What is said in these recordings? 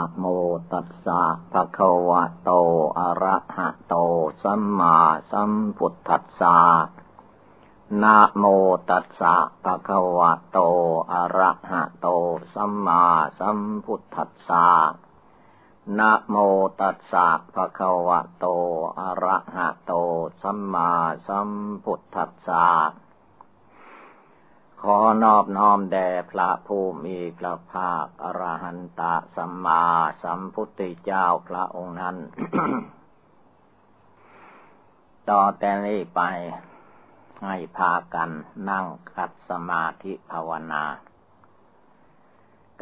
อะโมตัสสะภะคะวะโต อะระหะโต สัมมาสัมพุทธัสสะนะโมตัสสะภะคะวะโต อะระหะโต สัมมาสัมพุทธัสสะนะโมตัสสะภะคะวะโต อะระหะโต สัมมาสัมพุทธัสสะ ขอนอบน้อมแด่พระผู้มีพระภาคอรหันตสัมมาสัมพุทธเจ้าพระองค์นั้น ต่อแต่นี้ไปให้พากันนั่งขัดสมาธิภาวนา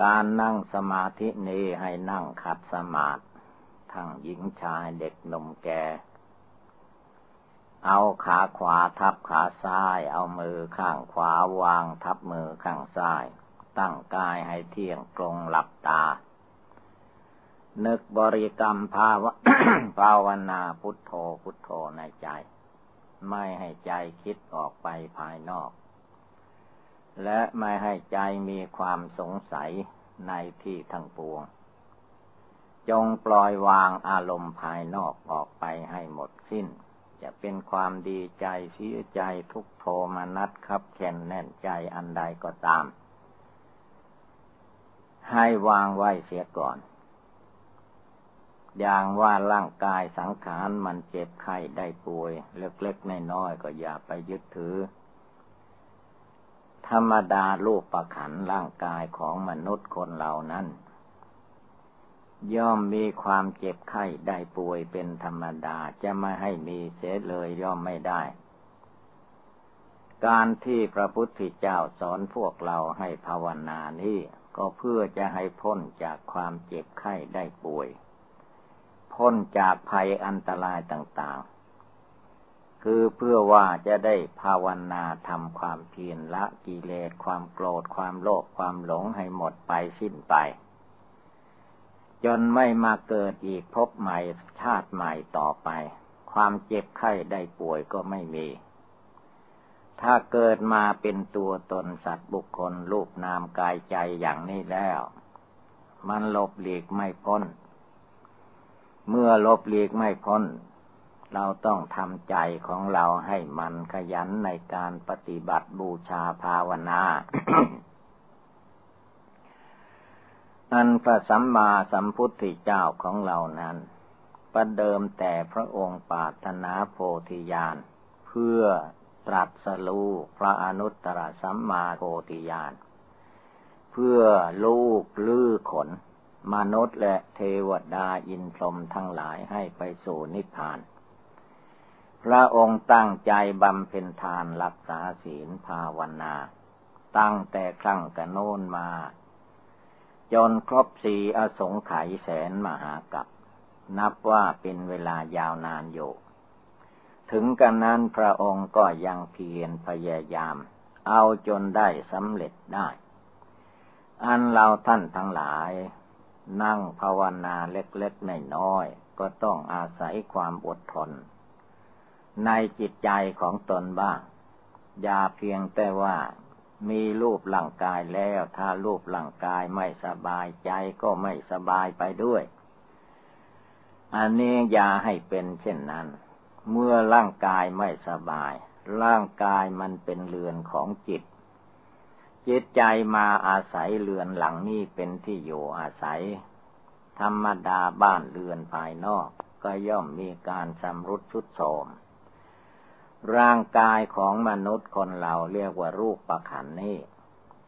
การนั่งสมาธินี้ให้นั่งขัดสมาธิทั้งหญิงชายเด็กหนุ่มแก่ เอาขาขวาทับขาซ้าย เอามือข้างขวาวางทับมือข้างซ้าย ตั้งกายให้เที่ยงตรงหลับตา นึกบริกรรมภาวะภาวนาพุทโธพุทโธในใจ ไม่ให้ใจคิดออกไปภายนอก และไม่ให้ใจมีความสงสัยในที่ทั้งปวง จงปล่อยวางอารมณ์ภายนอกออกไปให้หมดสิ้น จะเป็นความดีใจเสียใจทุกโทมนัดครับแข็นแน่นใจอันใดก็ตาม ให้วางไว้เสียก่อน อย่างว่าร่างกายสังขารมันเจ็บไข้ได้ป่วย เล็กๆน้อยๆก็อย่าไปยึดถือ ธรรมดาลูกประขันร่างกายของมนุษย์คนเหล่านั้น ย่อมมีความเจ็บไข้ได้ป่วยเป็นธรรมดาจะไม่ให้มีเสียเลยย่อมไม่ได้ การที่พระพุทธเจ้าสอนพวกเราให้ภาวนานี้ก็เพื่อจะให้พ้นจากความเจ็บไข้ได้ป่วย พ้นจากภัยอันตรายต่างๆ คือเพื่อว่าจะได้ภาวนาทำความเพียรละกิเลสความโกรธความโลภความหลงให้หมดไปสิ้นไป จนไม่มาเกิดอีกพบใหม่ชาติใหม่ต่อไป ความเจ็บไข้ได้ป่วยก็ไม่มี ถ้าเกิดมาเป็นตัวตนสัตว์บุคคลรูปนามกายใจอย่างนี้แล้ว มันลบหลีกไม่พ้น เมื่อลบหลีกไม่พ้น เราต้องทำใจของเราให้มันขยันในการปฏิบัติบูชาภาวนา อันพระสัมมาสัมพุทธเจ้าของเรานั้น ประเดิมแต่พระองค์ปาถนาโพธิญาณเพื่อตรัสรู้พระอนุตตรสัมมาโพธิญาณเพื่อลูกลื้อขน มนุษย์และเทวดาอินพรหมทั้งหลายให้ไปสู่นิพพาน พระองค์ตั้งใจบำเพ็ญทานรักษาศีลภาวนา ตั้งแต่ครั้งกระโน้นมา จนครบสี่อสงไขยแสนมหากับ นับว่าเป็นเวลายาวนานอยู่ ถึงกันนั้นพระองค์ก็ยังเพียรพยายาม เอาจนได้สำเร็จได้ อันเราท่านทั้งหลาย นั่งภาวนาเล็กๆน้อยๆก็ต้องอาศัยความอดทน ในจิตใจของตนบ้าง อย่าเพียงแต่ว่า มีรูปร่างกายแล้ว ถ้ารูปร่างกายไม่สบายใจก็ไม่สบายไปด้วย อันนี้อย่าให้เป็นเช่นนั้น เมื่อร่างกายไม่สบาย ร่างกายมันเป็นเรือนของจิต จิตใจมาอาศัยเรือนหลังนี้เป็นที่อยู่อาศัย ธรรมดาบ้านเรือนภายนอก ก็ย่อมมีการชำรุดชุดโทรม ร่างกายของมนุษย์คนเราเรียกว่ารูปประขันนี่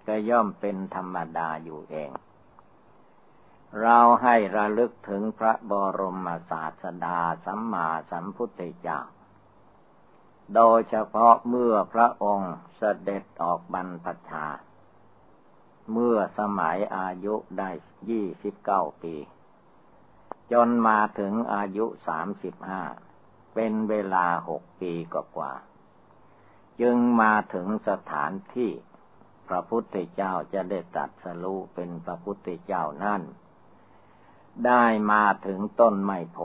ก็ย่อมเป็นธรรมดาอยู่เอง เราให้ระลึกถึงพระบรมศาสดาสัมมาสัมพุทธเจ้า โดยเฉพาะเมื่อพระองค์เสด็จออกบรรพชา เมื่อสมัยอายุได้ยี่สิบเก้าปี จนมาถึงอายุสามสิบห้า เป็นเวลาหกปีกว่า จึงมาถึงสถานที่พระพุทธเจ้าจะได้ตัดสรู้เป็นพระพุทธเจ้านั่น ได้มาถึงต้นไมโพ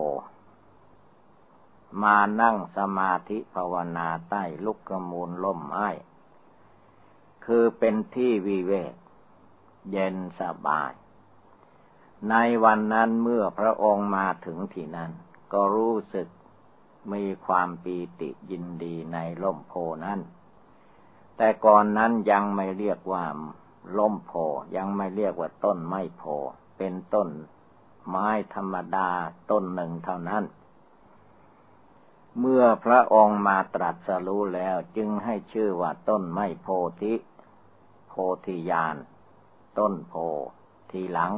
มานั่งสมาธิภาวนาใต้ลุกกมูลล่มไม้คือเป็นที่วิเวก เย็นสบาย ในวันนั้นเมื่อพระองค์มาถึงที่นั้น ก็รู้สึก มีความปีติยินดีในล่มโพนั้น แต่ก่อนนั้นยังไม่เรียกว่าล่มโพยังไม่เรียกว่าต้นไม้โพเป็นต้นไม้ธรรมดาต้นหนึ่งเท่านั้น เมื่อพระองค์มาตรัสรู้แล้วจึงให้ชื่อว่าต้นไม้โพธิ โพธิญาณต้นโพทีหลัง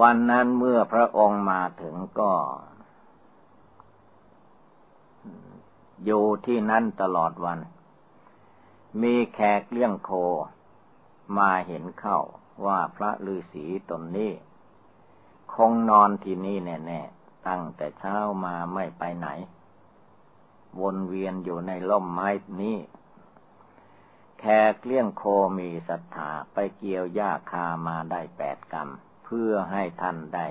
วันนั้นเมื่อพระองค์มาถึงก็ อยู่ที่นั้นตลอดวัน มีแขกเลี้ยงโค มาเห็นเข้าว่าพระฤาษีตนนี้ คงนอนที่นี่แน่ ๆ ตั้งแต่เช้ามาไม่ไปไหน วนเวียนอยู่ในล่มไม้นี้ แขกเลี้ยงโคมีศรัทธาไปเกี่ยวหญ้าคามาได้แปดกรรม เพื่อให้ท่านได้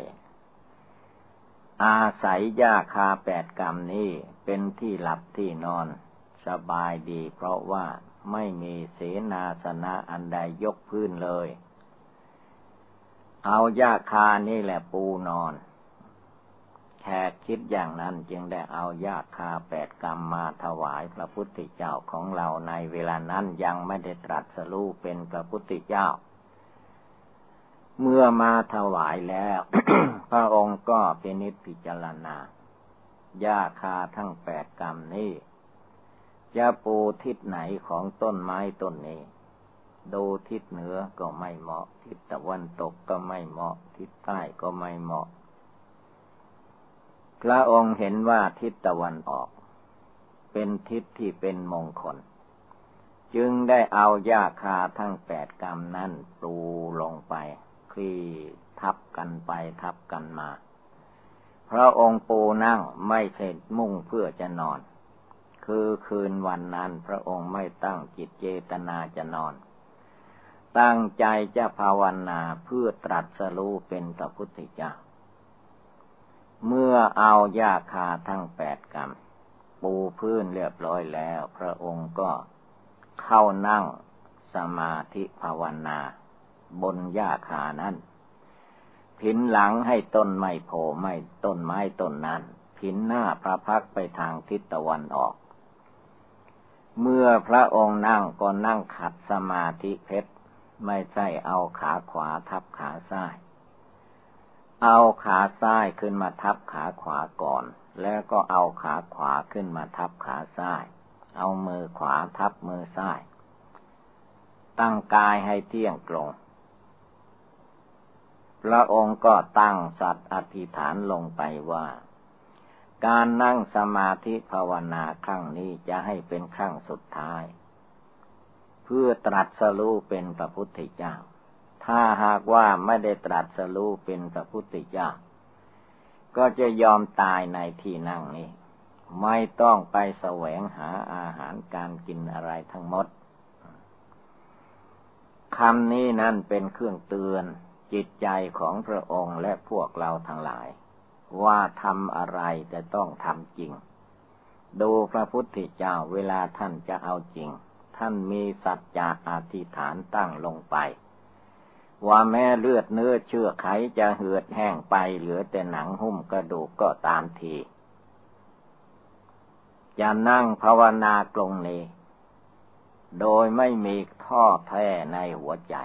อาศัยหญ้าคาแปดกรรมนี้ เป็นที่หลับที่นอน สบายดีเพราะว่าไม่มีเสนาสนะอันใดยกพื้นเลย เอาหญ้าคานี่แหละปูนอนแขกคิดอย่างนั้นจึงได้เอาหญ้าคาแปดกรรมมาถวายพระพุทธเจ้าของเราในเวลานั้นยังไม่ได้ตรัสรู้เป็นพระพุทธเจ้า เมื่อมาถวายแล้ว พระองค์ก็เป็นนิพพิจารณา หญ้าคาทั้งแปดกรรมนี้จะปูทิศไหนของต้นไม้ต้นนี้ ดูทิศเหนือก็ไม่เหมาะ ทิศตะวันตกก็ไม่เหมาะ ทิศใต้ก็ไม่เหมาะ พระองค์เห็นว่าทิศตะวันออก เป็นทิศที่เป็นมงคล จึงได้เอาหญ้าคาทั้งแปดกรรมนั้นปูลงไปคลี่ทับกันไปทับกันมา พระองค์ปูนั่งไม่ใช่มุ่งเพื่อจะนอน คือคืนวันนั้นพระองค์ไม่ตั้งจิตเจตนาจะนอน ตั้งใจจะภาวนาเพื่อตรัสรู้เป็นพระพุทธเจ้า เมื่อเอายาคาทั้งแปดกรรมปูพื้นเรียบร้อยแล้ว พระองค์ก็เข้านั่งสมาธิภาวนา บนหญ้าคานั้น ผินหลังให้ต้นไม้โผไม่ต้นไม้ต้นนั้น ผินหน้าพระพักไปทางทิศตะวันออก เมื่อพระองค์นั่งก็นั่งขัดสมาธิเพชร ไม่ใช่เอาขาขวาทับขาซ้าย เอาขาซ้ายขึ้นมาทับขาขวาก่อน แล้วก็เอาขาขวาขึ้นมาทับขาซ้าย เอามือขวาทับมือซ้าย ตั้งกายให้เที่ยงตรง พระองค์ก็ตั้งสัตว์อธิษฐานลงไปว่า การนั่งสมาธิภาวนาครั้งนี้จะให้เป็นครั้งสุดท้าย เพื่อตรัสรู้เป็นพระพุทธเจ้า ถ้าหากว่าไม่ได้ตรัสรู้เป็นพระพุทธเจ้า ก็จะยอมตายในที่นั่งนี้ ไม่ต้องไปแสวงหาอาหารการกินอะไรทั้งหมดคำนี้นั่นเป็นเครื่องเตือน จิตใจของพระองค์และพวกเราทั้งหลาย ว่าทำอะไรจะต้องทำจริง ดูพระพุทธเจ้าเวลาท่านจะเอาจริง ท่านมีสัจจะอธิษฐานตั้งลงไป ว่าแม้เลือดเนื้อเชื่อไขจะเหือดแห้งไปเหลือแต่หนังหุ้มกระดูกก็ตามทีจะนั่งภาวนากลงนี้ โดยไม่มีท่อแท้ในหัวใจ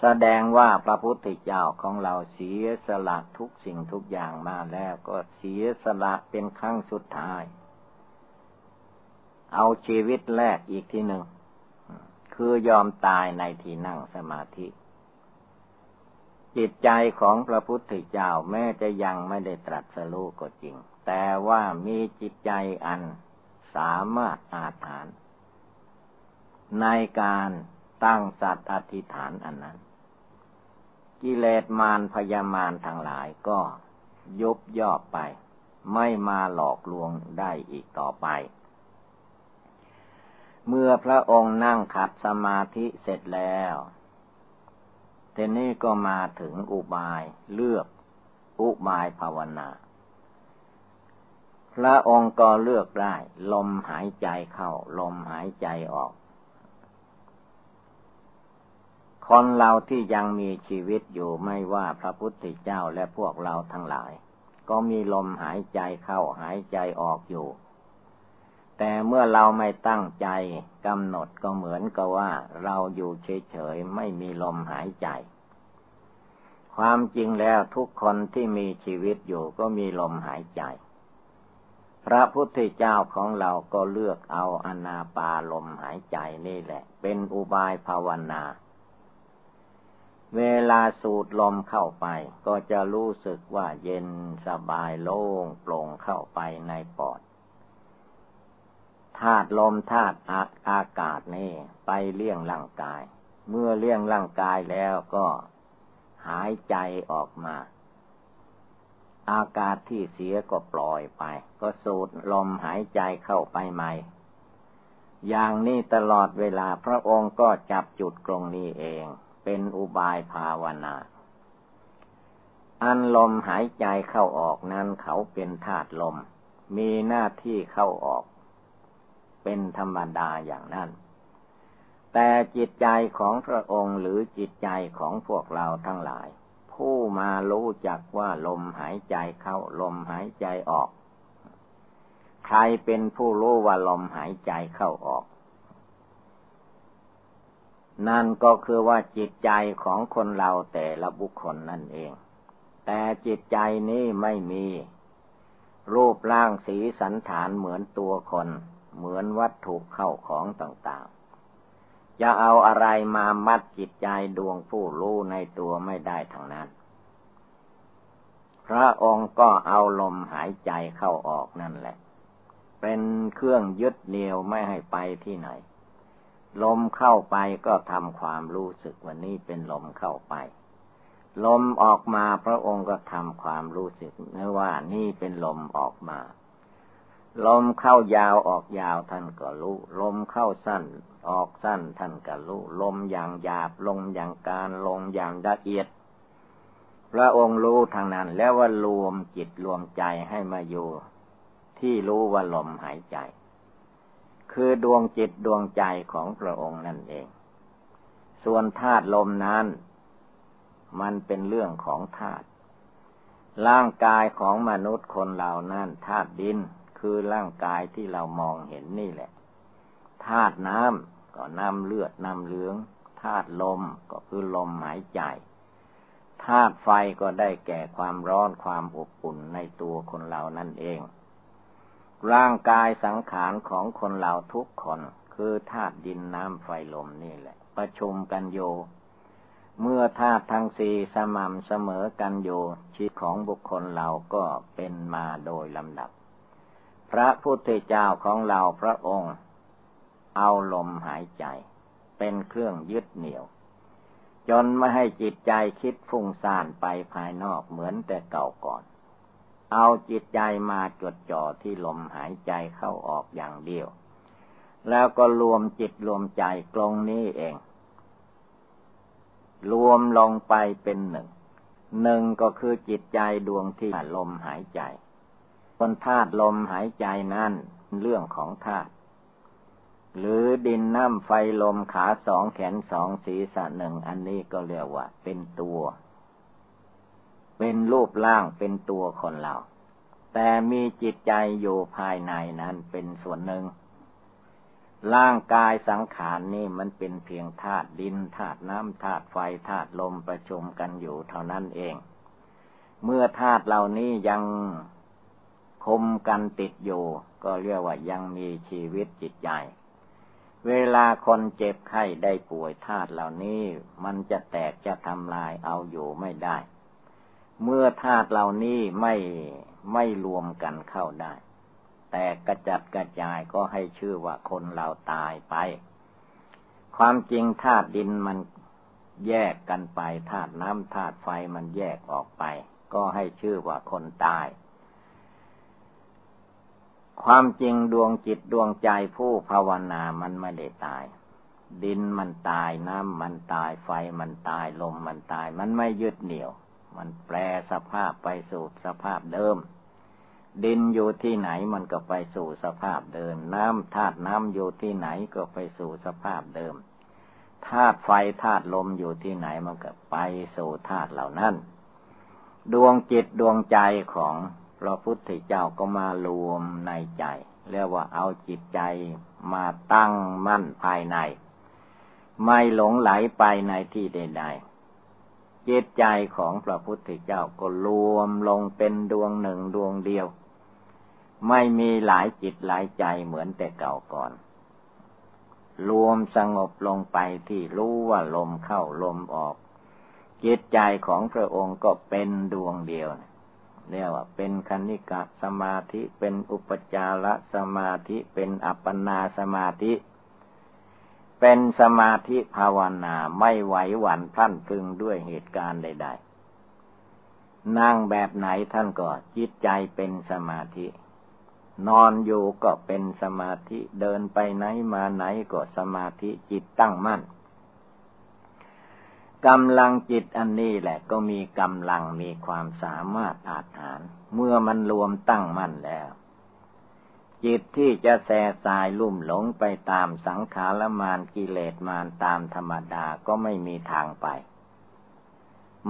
แสดงว่าพระพุทธเจ้าของเราเสียสละทุกสิ่งทุกอย่างมาแล้วก็เสียสละเป็นครั้งสุดท้าย เอาชีวิตแรกอีกทีหนึ่ง คือยอมตายในที่นั่งสมาธิ จิตใจของพระพุทธเจ้าแม้จะยังไม่ได้ตรัสรู้ก็จริง แต่ว่ามีจิตใจอันสามารถอาถานในการตั้งสัตว์อธิษฐานอันนั้น กิเลสมารพยามารทั้งหลายก็ยุบย่อไป ไม่มาหลอกลวงได้อีกต่อไป เมื่อพระองค์นั่งขัดสมาธิเสร็จแล้วเทนี้ก็มาถึงอุบายเลือกอุบายภาวนา พระองค์ก็เลือกได้ ลมหายใจเข้า ลมหายใจออก ข คนเราที่ยังมีชีวิตอยู่ไม่ว่าพระพุทธเจ้าและพวกเราทั้งหลาย ก็มีลมหายใจเข้าหายใจออกอยู่ แต่เมื่อเราไม่ตั้งใจกำหนดก็เหมือนกับว่า เราอยู่เฉยๆไม่มีลมหายใจ ความจริงแล้วทุกคนที่มีชีวิตอยู่ก็มีลมหายใจ พระพุทธเจ้าของเราก็เลือกเอาอนาปาลมหายใจนี่แหละ เป็นอุบายภาวนา เวลาสูดลมเข้าไป ก็จะรู้สึกว่าเย็นสบายโล่งโปร่งเข้าไปในปอดธาตุลมธาตุอากาศนี่ไปเลี้ยงร่างกาย เมื่อเลี้ยงร่างกายแล้วก็หายใจออกมา อากาศที่เสียก็ปล่อยไป ก็สูดลมหายใจเข้าไปใหม่ อย่างนี้ตลอดเวลาพระองค์ก็จับจุดตรงนี้เอง เป็นอุบายภาวนา อันลมหายใจเข้าออกนั้นเขาเป็นธาตุลม มีหน้าที่เข้าออก เป็นธรรมดาอย่างนั้น แต่จิตใจของพระองค์หรือจิตใจของพวกเราทั้งหลาย ผู้มารู้จักว่าลมหายใจเข้าลมหายใจออก ใครเป็นผู้รู้ว่าลมหายใจเข้าออก นั่นก็คือว่าจิตใจของคนเราแต่ละบุคคลนั่นเอง แต่จิตใจนี้ไม่มี รูปร่างสีสันฐานเหมือนตัวคน เหมือนวัตถุเข้าของต่างๆ จะเอาอะไรมามัดจิตใจดวงผู้รู้ในตัวไม่ได้ทั้งนั้น พระองค์ก็เอาลมหายใจเข้าออกนั่นแหละ เป็นเครื่องยึดเหนี่ยวไม่ให้ไปที่ไหน ลมเข้าไปก็ทำความรู้สึกว่านี่เป็นลมเข้าไป ลมออกมาพระองค์ก็ทำความรู้สึกนว่านี่เป็นลมออกมา ลมเข้ายาวออกยาวท่านก็รู้ ลมเข้าสั้นออกสั้นท่านก็รู้ ลมอย่างหยาบ ลมอย่างการลมอย่างละเอียด พระองค์รู้ทางนั้น แล้วว่ารวมจิตรวมใจให้มาอยู่ที่รู้ว่าลมหายใจ คือดวงจิตดวงใจของพระองค์นั่นเอง ส่วนธาตุลมนั้น มันเป็นเรื่องของธาตุร่างกายของมนุษย์คนเหล่านั้นธาตุดินคือร่างกายที่เรามองเห็นนี่แหละธาตุน้ำก็น้ำเลือดน้ำเหลืองธาตุลมก็คือลมหายใจธาตุไฟก็ได้แก่ความร้อนความอบอุ่นในตัวคนเรานั่นเอง ร่างกายสังขารของคนเราทุกคน คือธาตุดินน้ำไฟลมนี่แหละ ประชุมกันโย เมื่อธาตุทั้งสี่สม่ำเสมอกันโยชีวิตของบุคคลเราก็เป็นมาโดยลำดับ พระพุทธเจ้าของเราพระองค์ เอาลมหายใจ เป็นเครื่องยึดเหนี่ยว จนไม่ให้จิตใจคิดฟุ้งซ่านไปภายนอกเหมือนแต่เก่าก่อน เอาจิตใจมาจดจ่อที่ลมหายใจเข้าออกอย่างเดียว แล้วก็รวมจิตรวมใจกลงนี้เอง รวมลงไปเป็นหนึ่ง หนึ่งก็คือจิตใจดวงที่ลมหายใจคนธาตุลมหายใจนั่นเรื่องของธาตุหรือดินน้ำไฟลมขาสองแขนสองศีรษะหนึ่งอันนี้ก็เรียกว่าเป็นตัว เป็นรูปร่างเป็นตัวคนเรา แต่มีจิตใจอยู่ภายในนั้นเป็นส่วนหนึ่ง ร่างกายสังขารนนี่มันเป็นเพียงธาตุดินธาตุน้ำธาตุไฟธาตุลมประชุมกันอยู่เท่านั้นเอง เมื่อธาตุเหล่านี้ยังคมกันติดอยู่ ก็เรียกว่ายังมีชีวิตจิตใจเวลาคนเจ็บไข้ได้ป่วยธาตุเหล่านี้ มันจะแตกจะทำลายเอาอยู่ไม่ได้ เมื่อธาตุเหล่านี้ไม่ไม่รวมกันเข้าได้ แต่กระจัดกระจายก็ให้ชื่อว่าคนเราตายไป ความจริงธาตุดินมันแยกกันไปธาตุน้ำธาตุไฟมันแยกออกไป ก็ให้ชื่อว่าคนตาย ความจริงดวงจิตดวงใจผู้ภาวนามันไม่ได้ตาย ดินมันตายน้ำมันตายไฟมันตายลมมันตาย มันไม่ยึดเหนี่ยว มันแปลสภาพไปสู่สภาพเดิม ดินอยู่ที่ไหนมันก็ไปสู่สภาพเดิม น้ำธาตุน้ำอยู่ที่ไหนก็ไปสู่สภาพเดิมธาตุไฟธาตุลมอยู่ที่ไหนมันก็ไปสู่ธาตุเหล่านั้น ดวงจิตดวงใจของพระพุทธเจ้าก็มารวมในใจเรียกว่าเอาจิตใจมาตั้งมั่นภายใน ไม่หลงไหลไปในที่ใด ๆ จิตใจของพระพุทธเจ้าก็รวมลงเป็นดวงหนึ่งดวงเดียว ไม่มีหลายจิตหลายใจเหมือนแต่เก่าก่อน รวมสงบลงไปที่รู้ว่าลมเข้าลมออก จิตใจของพระองค์ก็เป็นดวงเดียวเรียกว่าเป็นคณิกะสมาธิเป็นอุปจารสมาธิเป็นอัปปนาสมาธิ เป็นสมาธิภาวนาไม่ไหวหวั่นพลั่นพึงด้วยเหตุการณ์ใด ๆ นั่งแบบไหนท่านก็จิตใจเป็นสมาธิ นอนอยู่ก็เป็นสมาธิเดินไปไหนมาไหนก็สมาธิจิตตั้งมั่นกำลังจิตอันนี้แหละก็มีกำลังมีความสามารถอาถานเมื่อมันรวมตั้งมั่นแล้ว จิตที่จะแสสายลุ่มหลงไปตามสังขารมานกิเลสมานตามธรรมดาก็ไม่มีทางไป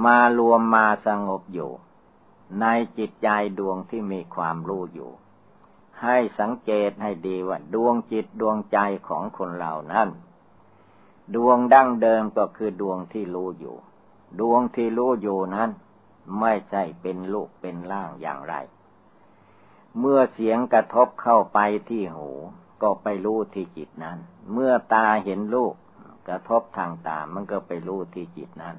มารวมมาสงบอยู่ ในจิตใจดวงที่มีความรู้อยู่ ให้สังเกตให้ดีว่าดวงจิตดวงใจของคนเรานั้น ดวงดั้งเดิมก็คือดวงที่รู้อยู่ ดวงที่รู้อยู่นั้น ไม่ใช่เป็นลูกเป็นล่างอย่างไร เมื่อเสียงกระทบเข้าไปที่หู ก็ไปรู้ที่จิตนั้น เมื่อตาเห็นลูกกระทบทางตามันก็ไปรู้ที่จิตนั้น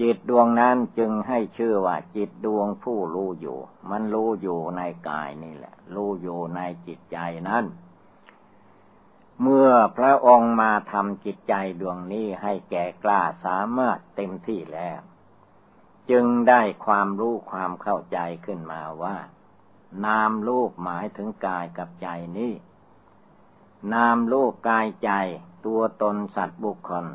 จิตดวงนั้นจึงให้ชื่อว่า จิตดวงผู้รู้อยู่ มันรู้อยู่ในกายนี่แหละ รู้อยู่ในจิตใจนั้น เมื่อพระองค์มาทำจิตใจดวงนี้ให้แก่กล้าสามารถเต็มที่แล้ว จึงได้ความรู้ความเข้าใจขึ้นมาว่า นามรูปหมายถึงกายกับใจนี้นามรูปกายใจ ตัวตนสัตว์บุคคล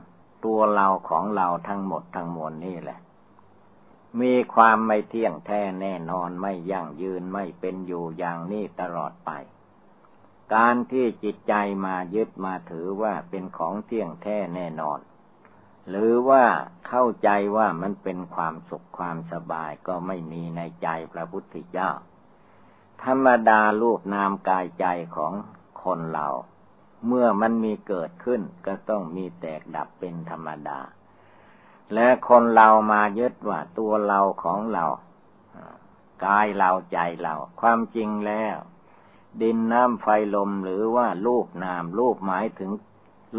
ตัวเราของเราทั้งหมดทั้งมวลนี่แหละ มีความไม่เที่ยงแท้แน่นอนไม่ยั่งยืนไม่เป็นอยู่อย่างนี้ตลอดไป การที่จิตใจมายึดมาถือว่าเป็นของเที่ยงแท้แน่นอน หรือว่าเข้าใจว่ามันเป็นความสุขความสบายก็ไม่มีในใจพระพุทธเจ้า ธรรมดาลูกนามกายใจของคนเรา เมื่อมันมีเกิดขึ้นก็ต้องมีแตกดับเป็นธรรมดา และคนเรามายึดว่าตัวเราของเรากายเราใจเรา ความจริงแล้ว ดินน้ำไฟลมหรือว่ารูปนามรูปหมายถึง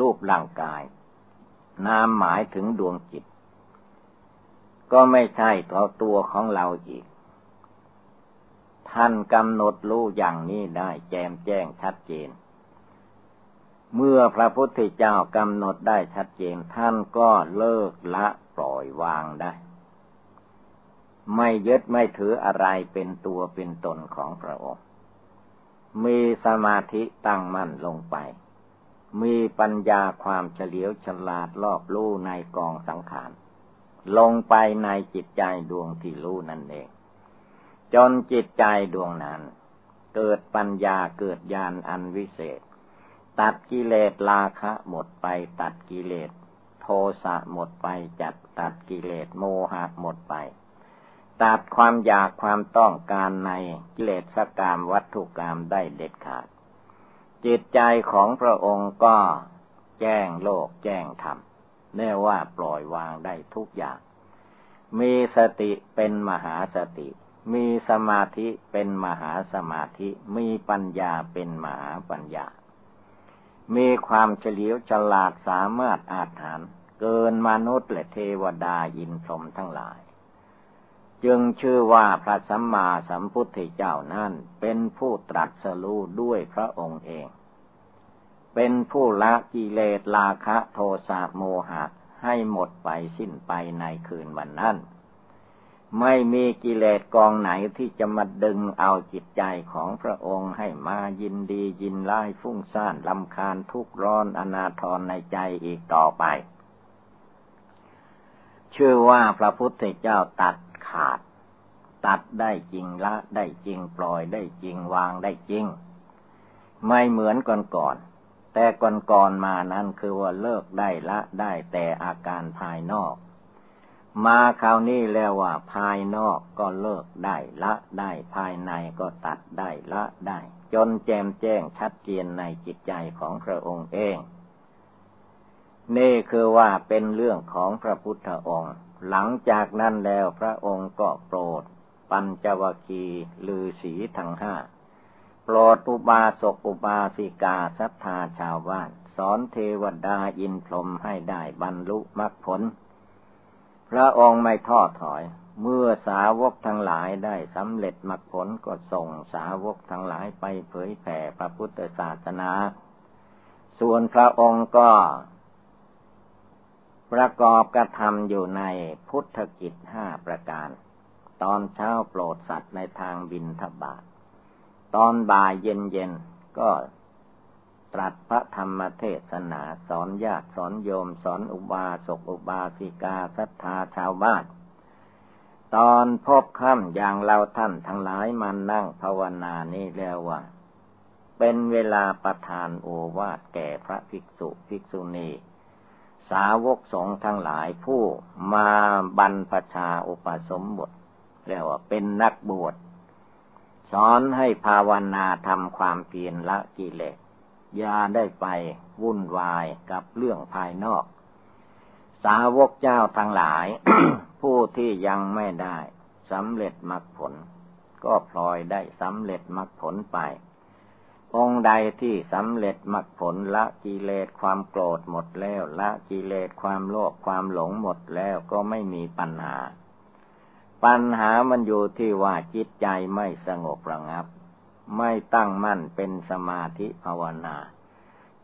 รูปร่างกาย นามหมายถึงดวงจิต ก็ไม่ใช่ตัวตัวของเราอีก ท่านกำหนดรู้อย่างนี้ได้แจมแจ้งชัดเจน เมื่อพระพุทธเจ้ากำหนดได้ชัดเจน ท่านก็เลิกละปล่อยวางได้ ไม่ยึดไม่ถืออะไรเป็นตัวเป็นตนของพระองค์ มีสมาธิตั้งมั่นลงไป มีปัญญาความเฉลียวฉลาดรอบรู้ในกองสังขาร ลงไปในจิตใจดวงที่รู้นั่นเอง จนจิตใจดวงนั้น เกิดปัญญาเกิดญาณอันวิเศษ ตัดกิเลสราคะหมดไปตัดกิเลส โทสะหมดไปจัดตัดกิเลสโมหะหมดไป ตัดความอยากความต้องการในกิเลสกรรมวัตถุกรรมได้เด็ดขาด จิตใจของพระองค์ก็แจ้งโลกแจ้งธรรมเน่ว่าปล่อยวางได้ทุกอย่าง มีสติเป็นมหาสติ มีสมาธิเป็นมหาสมาธิ มีปัญญาเป็นมหาปัญญา มีความเฉลียวฉลาดสามารถอาถรรเกินมนุษย์และเทวดายินพรมทั้งหลาย จึงชื่อว่าพระสัมมาสัมพุทธเจ้านั้นเป็นผู้ตรัสรู้ด้วยพระองค์เอง เป็นผู้ละกิเลสราคะโทสะโมหะให้หมดไปสิ้นไปในคืนวันนั้น ไม่มีกิเลสกองไหนที่จะมาดึงเอาจิตใจของพระองค์ให้มายินดียินไล่ฟุ้งซ่านลำคาญทุกร้อนอนาทรในใจอีกต่อไป ชื่อว่าพระพุทธเจ้าตัดขาด ตัดได้จริงละได้จริงปล่อยได้จริงวางได้จริง ไม่เหมือนก่อนก่อนแต่ก่อนๆมานั้นคือว่าเลิกได้ละได้แต่อาการภายนอก มาคราวนี้แล้วว่า ภายนอกก็เลิกได้ละได้ภายในก็ตัดได้ละได้ จนแจมแจ้งชัดเจนในจิตใจของพระองค์เอง นี่คือว่าเป็นเรื่องของพระพุทธองค์ หลังจากนั้นแล้วพระองค์ก็โปรด ปัญจวคีลือสีทั้งห้าโปรดอุบาสกอุบาสิกาศรัทธาชาวบ้าน สอนเทวดาอินพรหมให้ได้บรรลุมรรคผล พระองค์ไม่ท้อถอย เมื่อสาวกทั้งหลายได้สำเร็จมรรคผลก็ส่งสาวกทั้งหลายไปเผยแผ่พระพุทธศาสนา ส่วนพระองค์ก็ ประกอบกระทำอยู่ในพุทธกิจห้าประการ ตอนเช้าโปรดสัตว์ในทางบินทบาทตอนบ่ายเย็นเย็นก็ ตรัสพระธรรมเทศนาสอนญาติสอนโยมสอนอุบาสกอุบาสิกาศรัทธาชาวบ้าน ตอนพบค่ำอย่างเราท่านทั้งหลายมานั่งภาวนานี่แล้วว่า เป็นเวลาประทานโอวาทแก่พระภิกษุภิกษุณีสาวกสงฆ์ทั้งหลายผู้มาบรรพชาอุปสมบทเรียกว่าเป็นนักบวชสอนให้ภาวนาทำความเพียรละกิเลส อย่าได้ไปวุ่นวายกับเรื่องภายนอก สาวกเจ้าทั้งหลาย ผู้ที่ยังไม่ได้สำเร็จมรรคผล ก็พลอยได้สำเร็จมรรคผลไป องค์ใดที่สำเร็จมรรคผลละกิเลสความโกรธหมดแล้ว ละกิเลสความโลภความหลงหมดแล้วก็ไม่มีปัญหา ปัญหามันอยู่ที่ว่าจิตใจไม่สงบระงับ ไม่ตั้งมั่นเป็นสมาธิภาวนา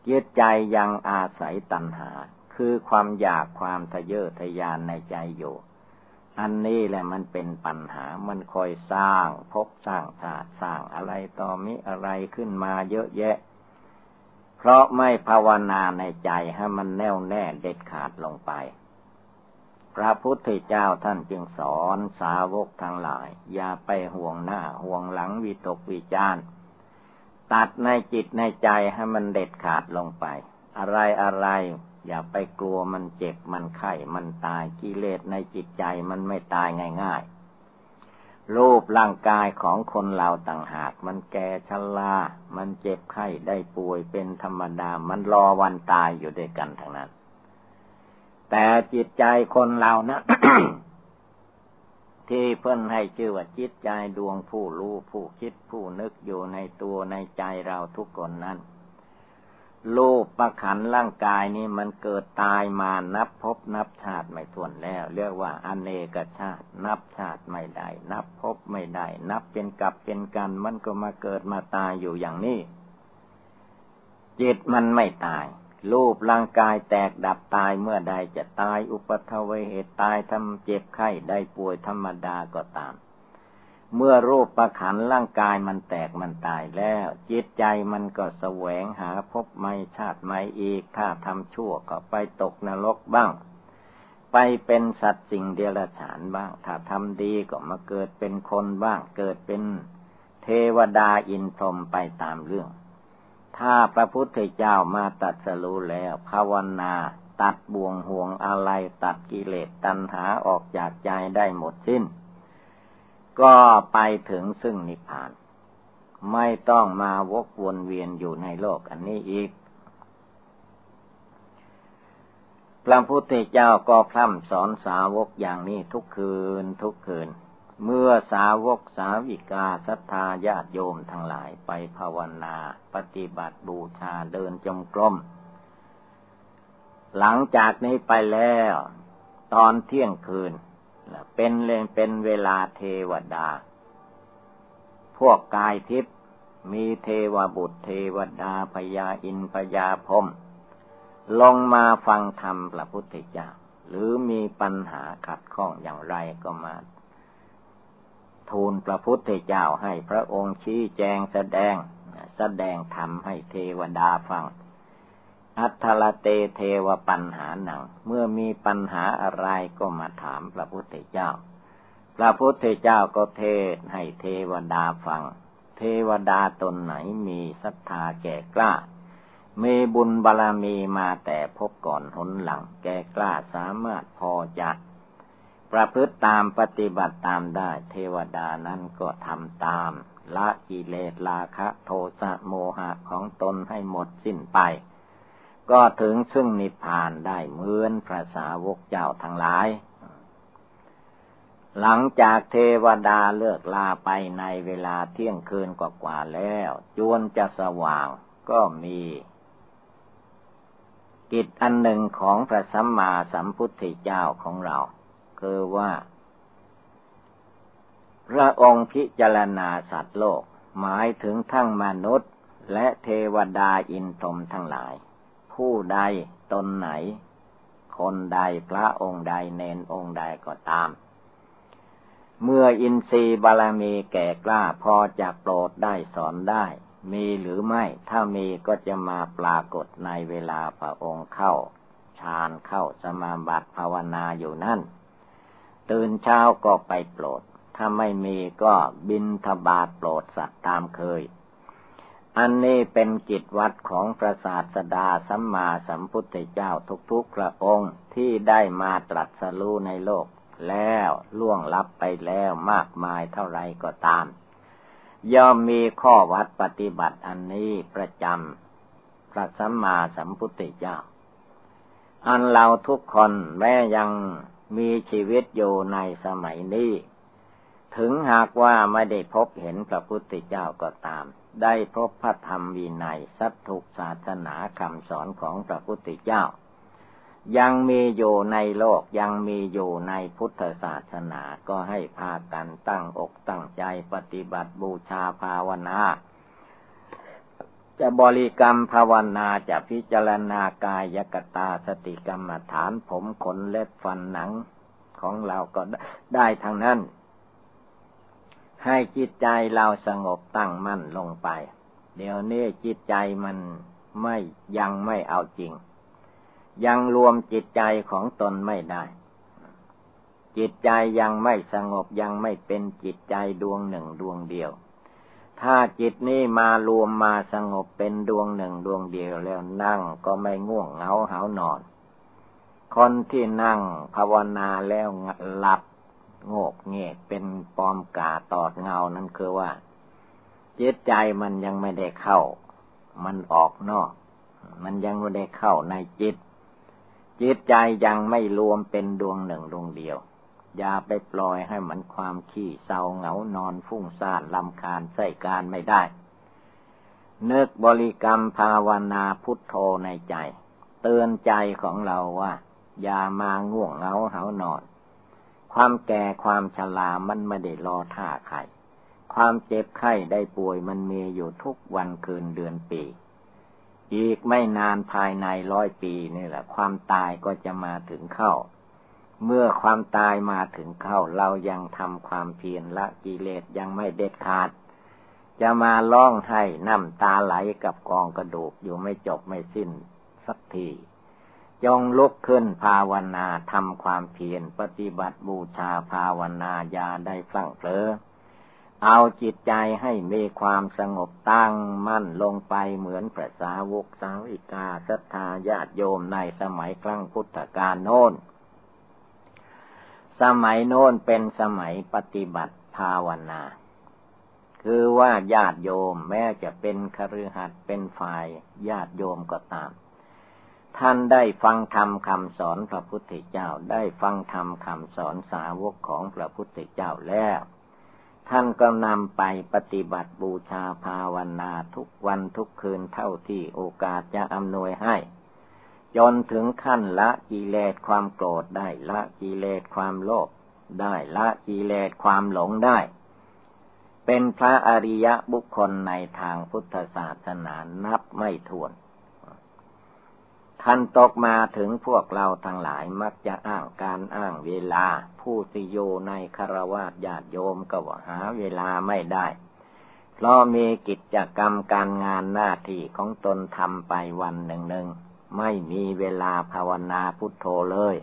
จิตใจยังอาศัยตัณหา คือความอยากความทะเยอทะยานในใจอยู่ อันนี้แหละมันเป็นปัญหา มันคอยสร้างพบสร้างชาติสร้างอะไรต่อมิอะไรขึ้นมาเยอะแยะ เพราะไม่ภาวนาในใจให้มันแน่วแน่เด็ดขาดลงไป พระพุทธเจ้าท่านจึงสอนสาวกทั้งหลาย อย่าไปห่วงหน้าห่วงหลังวิตกวิจารตัดในจิตในใจให้มันเด็ดขาดลงไป อะไรอะไรอย่าไปกลัวมันเจ็บมันไข้มันตายกิเลสในจิตใจมันไม่ตายง่ายๆ รูปร่างกายของคนเราต่างหาก มันแก่ชรามันเจ็บไข้ได้ป่วยเป็นธรรมดา มันรอวันตายอยู่ด้วยกันทั้งนั้น แต่จิตใจคนเรานะที่เพิ่นให้ชื่อว่าจิตใจดวงผู้รู้ผู้คิดผู้นึกอยู่ในตัวในใจเราทุกคนนั้นรูปประขันร่างกายนี้มันเกิดตายมานับพบนับชาติไม่ถ้วนแล้ว เรียกว่าอเนกชาติ นับชาติไม่ได้นับพบไม่ได้ นับเป็นกับเป็นกันมันก็มาเกิดมาตายอยู่อย่างนี้จิตมันไม่ตาย รูปร่างกายแตกดับตายเมื่อใดจะตายอุปัทวเหตุตายทำเจ็บไข้ได้ป่วยธรรมดาก็ตาม เมื่อรูปประขันร่างกายมันแตกมันตายแล้ว จิตใจมันก็แสวงหาพบไม่ชาติไม่อีก ถ้าทำชั่วก็ไปตกนรกบ้าง ไปเป็นสัตว์สิ่งเดรัจฉานบ้าง ถ้าทำดีก็มาเกิดเป็นคนบ้าง เกิดเป็นเทวดาอินพรหมไปตามเรื่อง ถ้าพระพุทธเจ้ามาตัดสรู้แล้ว ภาวนาตัดบ่วงห่วงอะไร ตัดกิเลสตัณหาออกจากใจได้หมดสิ้น ก็ไปถึงซึ่งนิพพาน ไม่ต้องมาวกวนเวียนอยู่ในโลกอันนี้อีกพระพุทธเจ้าก็พร่ำสอนสาวกอย่างนี้ทุกคืนทุกคืน เมื่อสาวกสาวิกาศรัทธาญาติโยมทั้งหลายไปภาวนา ปฏิบัติบูชาเดินจงกรมหลังจากนี้ไปแล้ว ตอนเที่ยงคืน เป็นเลงเป็นเวลาเทวดา พวกกายทิพย์มีเทวบุตรเทวดาพญาอินพญาพรมลงมาฟังธรรมพระพุทธเจ้าหรือมีปัญหาขัดข้องอย่างไรก็มา ทูลพระพุทธเจ้าให้พระองค์ชี้แจงแสดง แสดงธรรมให้เทวดาฟัง อัทลเตเทวปัญหาหนัง เมื่อมีปัญหาอะไรก็มาถามพระพุทธเจ้า พระพุทธเจ้าก็เทศให้เทวดาฟัง เทวดาตนไหนมีศรัทธาแก่กล้ามีบุญบารรมีมาแต่พบก่อนหนหลัง แก่กล้าสามารถพอจะ ประพฤติตามปฏิบัติตามได้ เทวดานั้นก็ทำตาม ละกิเลสราคะโทสะโมหะของตนให้หมดสิ้นไป ก็ถึงซึ่งนิพพานได้เหมือนพระสาวกเจ้าทั้งหลาย หลังจากเทวดาเลิกลาไปในเวลาเที่ยงคืนกว่าๆแล้ว จวนจะสว่างก็มีกิจอันหนึ่งของพระสัมมาสัมพุทธเจ้าของเรา คือว่า พระองค์พิจารณาสัตว์โลก หมายถึงทั้งมนุษย์ และเทวดาอินทรมทั้งหลาย ผู้ใดตนไหน คนใดพระองค์ใดเนนองค์ใดก็ตาม เมื่ออินทรีย์บาลมีแก่กล้าพอจะโปรดได้สอนได้มีหรือไม่ ถ้ามีก็จะมาปรากฏในเวลาพระองค์เข้า ฌานเข้าสมาบัติภาวนาอยู่นั่น ตื่นเช้าก็ไปโปรด ถ้าไม่มีก็บินทบาทโปรดสัตว์ตามเคย อันนี้เป็นกิจวัดของพระศาสดาสัมมาสัมพุทธเจ้าทุกๆพระองค์ที่ได้มาตรัสรู้ในโลก แล้วล่วงลับไปแล้วมากมายเท่าไรก็ตาม ย่อมมีข้อวัดปฏิบัติอันนี้ประจำพระสัมมาสัมพุทธเจ้า อันเราทุกคนแม้ยัง มีชีวิตอยู่ในสมัยนี้ ถึงหากว่าไม่ได้พบเห็นพระพุทธเจ้าก็ตาม ได้พบพระธรรมวินัยสัตถุศาสนาคำสอนของพระพุทธเจ้า ยังมีอยู่ในโลกยังมีอยู่ในพุทธศาสนาก็ให้พากันตั้งอกตั้งใจปฏิบัติบูชาภาวนา จะบริกรรมภาวนาจะพิจารณากายกตาสติกรรมฐานผมขนเล็บฟันหนังของเราก็ได้ทางนั้น ให้จิตใจเราสงบตั้งมั่นลงไป เดี๋ยวนี้จิตใจมันไม่ยังไม่เอาจริง ยังรวมจิตใจของตนไม่ได้ จิตใจยังไม่สงบยังไม่เป็นจิตใจดวงหนึ่งดวงเดียว ถ้าจิตนี้มารวมมาสงบเป็นดวงหนึ่งดวงเดียวแล้วนั่งก็ไม่ง่วงเหงาหานอน คนที่นั่งภาวนาแล้วหลับโงกเงกเป็นปอมกาตอดเงานั่นคือว่า จิตใจมันยังไม่ได้เข้า มันออกนอก มันยังไม่ได้เข้าในจิต จิตใจยังไม่รวมเป็นดวงหนึ่งดวงเดียว อย่าไปปล่อยให้มันความขี้เศร้าเหงานอนฟุ้งซ่านลำคาญใส่การไม่ได้ นึกบริกรรมภาวนาพุทโธในใจ เตือนใจของเราว่า อย่ามาง่วงเหงาเหานอน ความแก่ความชรามันไม่ได้รอท่าใครความเจ็บไข้ได้ป่วยมันมีอยู่ทุกวันคืนเดือนปี อีกไม่นานภายในร้อยปีนี่แหละ ความตายก็จะมาถึงเข้า เมื่อความตายมาถึงเข้าเรายังทำความเพียรละกิเลสยังไม่เด็ดขาด จะมาร้องให้น้ำตาไหลกับกองกระดูกอยู่ไม่จบไม่สิ้นสักทีจงลุกขึ้นภาวนาทำความเพียรปฏิบัติบูชาภาวนายาได้พลั่งเผลอเอาจิตใจให้มีความสงบตั้งมั่นลงไปเหมือนพระสาวกสาวิกาศรัทธาญาติโยมในสมัยครั้งพุทธกาลโน้น สมัยโน้นเป็นสมัยปฏิบัติภาวนา คือว่าญาติโยมแม้จะเป็นคฤหัสถ์เป็นฝ่ายญาติโยมก็ตาม ท่านได้ฟังธรรมคำสอนพระพุทธเจ้า ได้ฟังธรรมคำสอนสาวกของพระพุทธเจ้าแล้ว ท่านก็นำไปปฏิบัติบูชาภาวนาทุกวันทุกคืนเท่าที่โอกาสจะอำนวยให้ จนถึงขั้นละกิเลสความโกรธได้ ละกิเลสความโลภได้ละกิเลสความหลงได้ เป็นพระอริยะบุคคลในทางพุทธศาสนานับไม่ถ้วนท่านตกมาถึงพวกเราทั้งหลายมักจะอ้างการอ้างเวลา ผู้สิโยในคารวะญาติโยมก็ว่าหาเวลาไม่ได้ เพราะมีกิจกรรมการงานหน้าที่ของตนทำไปวันหนึ่งหนึ่ง ไม่มีเวลาภาวนาพุทโธเลย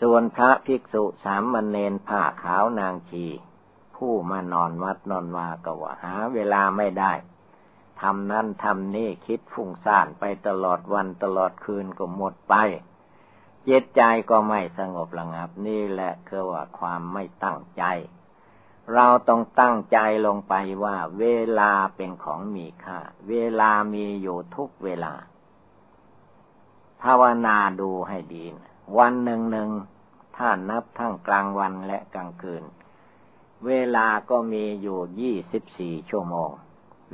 ส่วนพระภิกษุสามมเณรผ้าขาวนางชี ผู้มานอนวัดนอนวาก็ว่าหาเวลาไม่ได้ทำนั่นทำนี่คิดฟุ้งซ่านไปตลอดวันตลอดคืนก็หมดไปจิตใจก็ไม่สงบระงับนี่แหละคือว่าความไม่ตั้งใจ เราต้องตั้งใจลงไปว่าเวลาเป็นของมีค่า เวลามีอยู่ทุกเวลา ภาวนาดูให้ดี วันหนึ่งหนึ่งถ้านับทั้งกลางวันและกลางคืน เวลาก็มีอยู่ยี่สิบสี่ชั่วโมง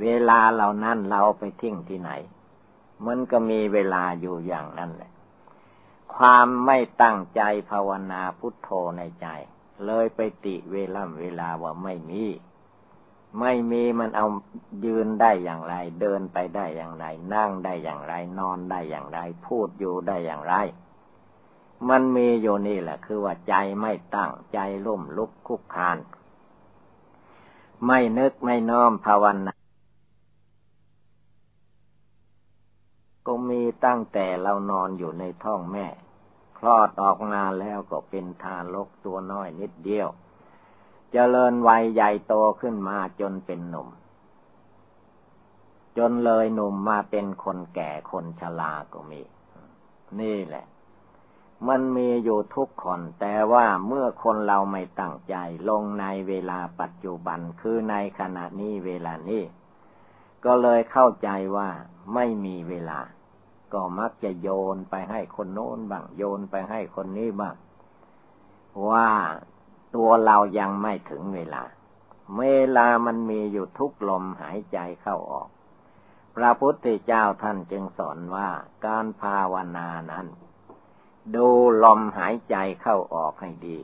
เวลาเหล่านั้นเราไปทิ้งที่ไหน มันก็มีเวลาอยู่อย่างนั้นแหละ ความไม่ตั้งใจภาวนาพุทโธในใจ เลยไปติเวลาเวลาว่าไม่มี ไม่มีมันเอายืนได้อย่างไร เดินไปได้อย่างไร นั่งได้อย่างไร นอนได้อย่างไร พูดอยู่ได้อย่างไร มันมีอยู่นี่แหละ คือว่าใจไม่ตั้งใจล่มลุกคุกคาน ไม่นึกไม่น้อมภาวนาก็มีตั้งแต่เรานอนอยู่ในท้องแม่ คลอดออกมาแล้วก็เป็นทารกตัวน้อยนิดเดียว เจริญวัยใหญ่โตขึ้นมาจนเป็นหนุ่ม จนเลยหนุ่มมาเป็นคนแก่คนชราก็มี นี่แหละ มันมีอยู่ทุกคน แต่ว่าเมื่อคนเราไม่ตั้งใจลงในเวลาปัจจุบันคือในขณะนี้เวลานี้ก็เลยเข้าใจว่าไม่มีเวลา ก็มักจะโยนไปให้คนโน้นบ้างโยนไปให้คนนี้บ้างว่า ตัวเรายังไม่ถึงเวลา เวลามันมีอยู่ทุกลมหายใจเข้าออก พระพุทธเจ้าท่านจึงสอนว่าการภาวนานั้น ดูลมหายใจเข้าออกให้ดี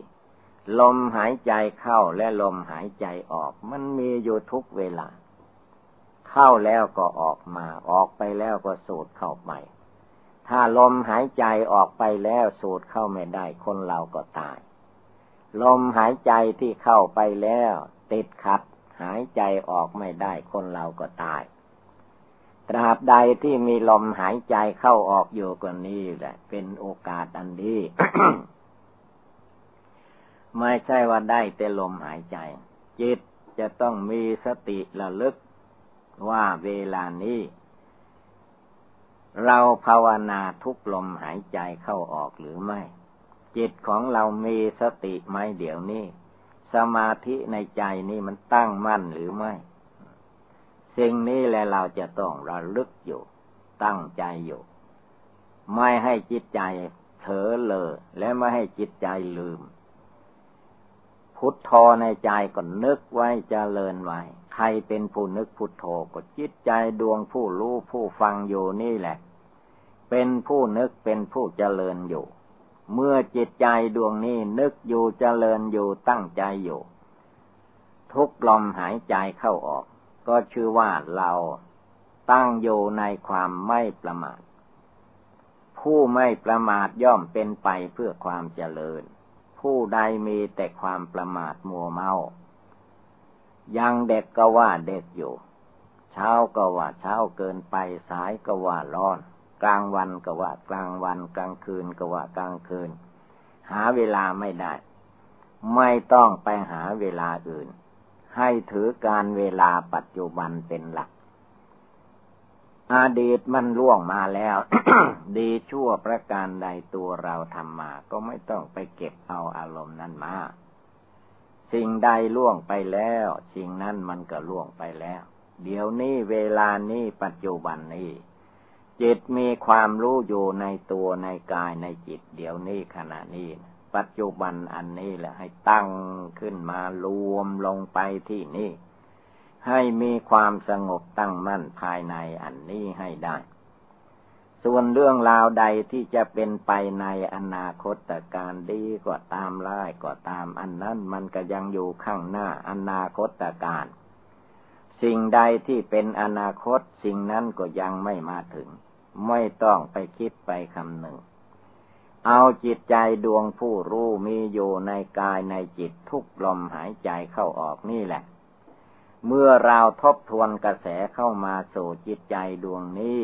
ลมหายใจเข้าและลมหายใจออก มันมีอยู่ทุกเวลา เข้าแล้วก็ออกมา ออกไปแล้วก็สูดเข้าไป ถ้าลมหายใจออกไปแล้วสูดเข้าไม่ได้คนเราก็ตาย ลมหายใจที่เข้าไปแล้ว ติดขัด หายใจออกไม่ได้คนเราก็ตาย ตราบใดที่มีลมหายใจเข้าออกอยู่กว่านี้แหละ เป็นโอกาสอันดีไม่ใช่ว่าได้แต่ลมหายใจ จิตจะต้องมีสติระลึกว่าเวลานี้ เราภาวนาทุกลมหายใจเข้าออกหรือไม่ จิตของเรามีสติไหมเดี๋ยวนี้ สมาธิในใจนี่มันตั้งมั่นหรือไม่ สิ่งนี้แหละเราจะต้องระลึกอยู่ ตั้งใจอยู่ ไม่ให้จิตใจเถอเลยและไม่ให้จิตใจลืม พุทโธในใจก็นึกไว้จเจริญไว้ ใครเป็นผู้นึกพุทโธก็จิตใจดวงผู้รู้ผู้ฟังอยู่นี่แหละ เป็นผู้นึกเป็นผู้เจริญอยู่ เมื่อจิตใจดวงนี้นึกอยู่เจริญอยู่ตั้งใจอยู่ ทุกลมหายใจเข้าออก ก็ชื่อว่าเราตั้งอยู่ในความไม่ประมาท ผู้ไม่ประมาทย่อมเป็นไปเพื่อความเจริญ ผู้ใดมีแต่ความประมาทมัวเมา ยังเด็กก็ว่าเด็กอยู่ เช้าก็ว่าเช้าเกินไปสายก็ว่าร้อน กลางวันก็ว่ากลางวัน กลางคืนก็ว่ากลางคืน หาเวลาไม่ได้ ไม่ต้องไปหาเวลาอื่น ให้ถือการเวลาปัจจุบันเป็นหลัก อดีตมันล่วงมาแล้ว ดีชั่วประการใดตัวเราทำมา ก็ไม่ต้องไปเก็บเอาอารมณ์นั้นมาสิ่งใดล่วงไปแล้ว สิ่งนั้นมันก็ล่วงไปแล้ว เดี๋ยวนี้เวลานี้ปัจจุบันนี้ จิตมีความรู้อยู่ในตัวในกายในจิต เดี๋ยวนี้ขณะนี้ ปัจจุบันอันนี้แหละให้ตั้งขึ้นมารวมลงไปที่นี่ ให้มีความสงบตั้งมั่นภายในอันนี้ให้ได้ ส่วนเรื่องราวใดที่จะเป็นไปในอนาคตการดีก็ตามร้ายก็ตามอันนั้นมันก็ยังอยู่ข้างหน้าอนาคตการ สิ่งใดที่เป็นอนาคตสิ่งนั้นก็ยังไม่มาถึง ไม่ต้องไปคิดไปคำหนึ่งเอาจิตใจดวงผู้รู้มีอยู่ในกายในจิตทุกลมหายใจเข้าออกนี่แหละ เมื่อเราทบทวนกระแสเข้ามาสู่จิตใจดวงนี้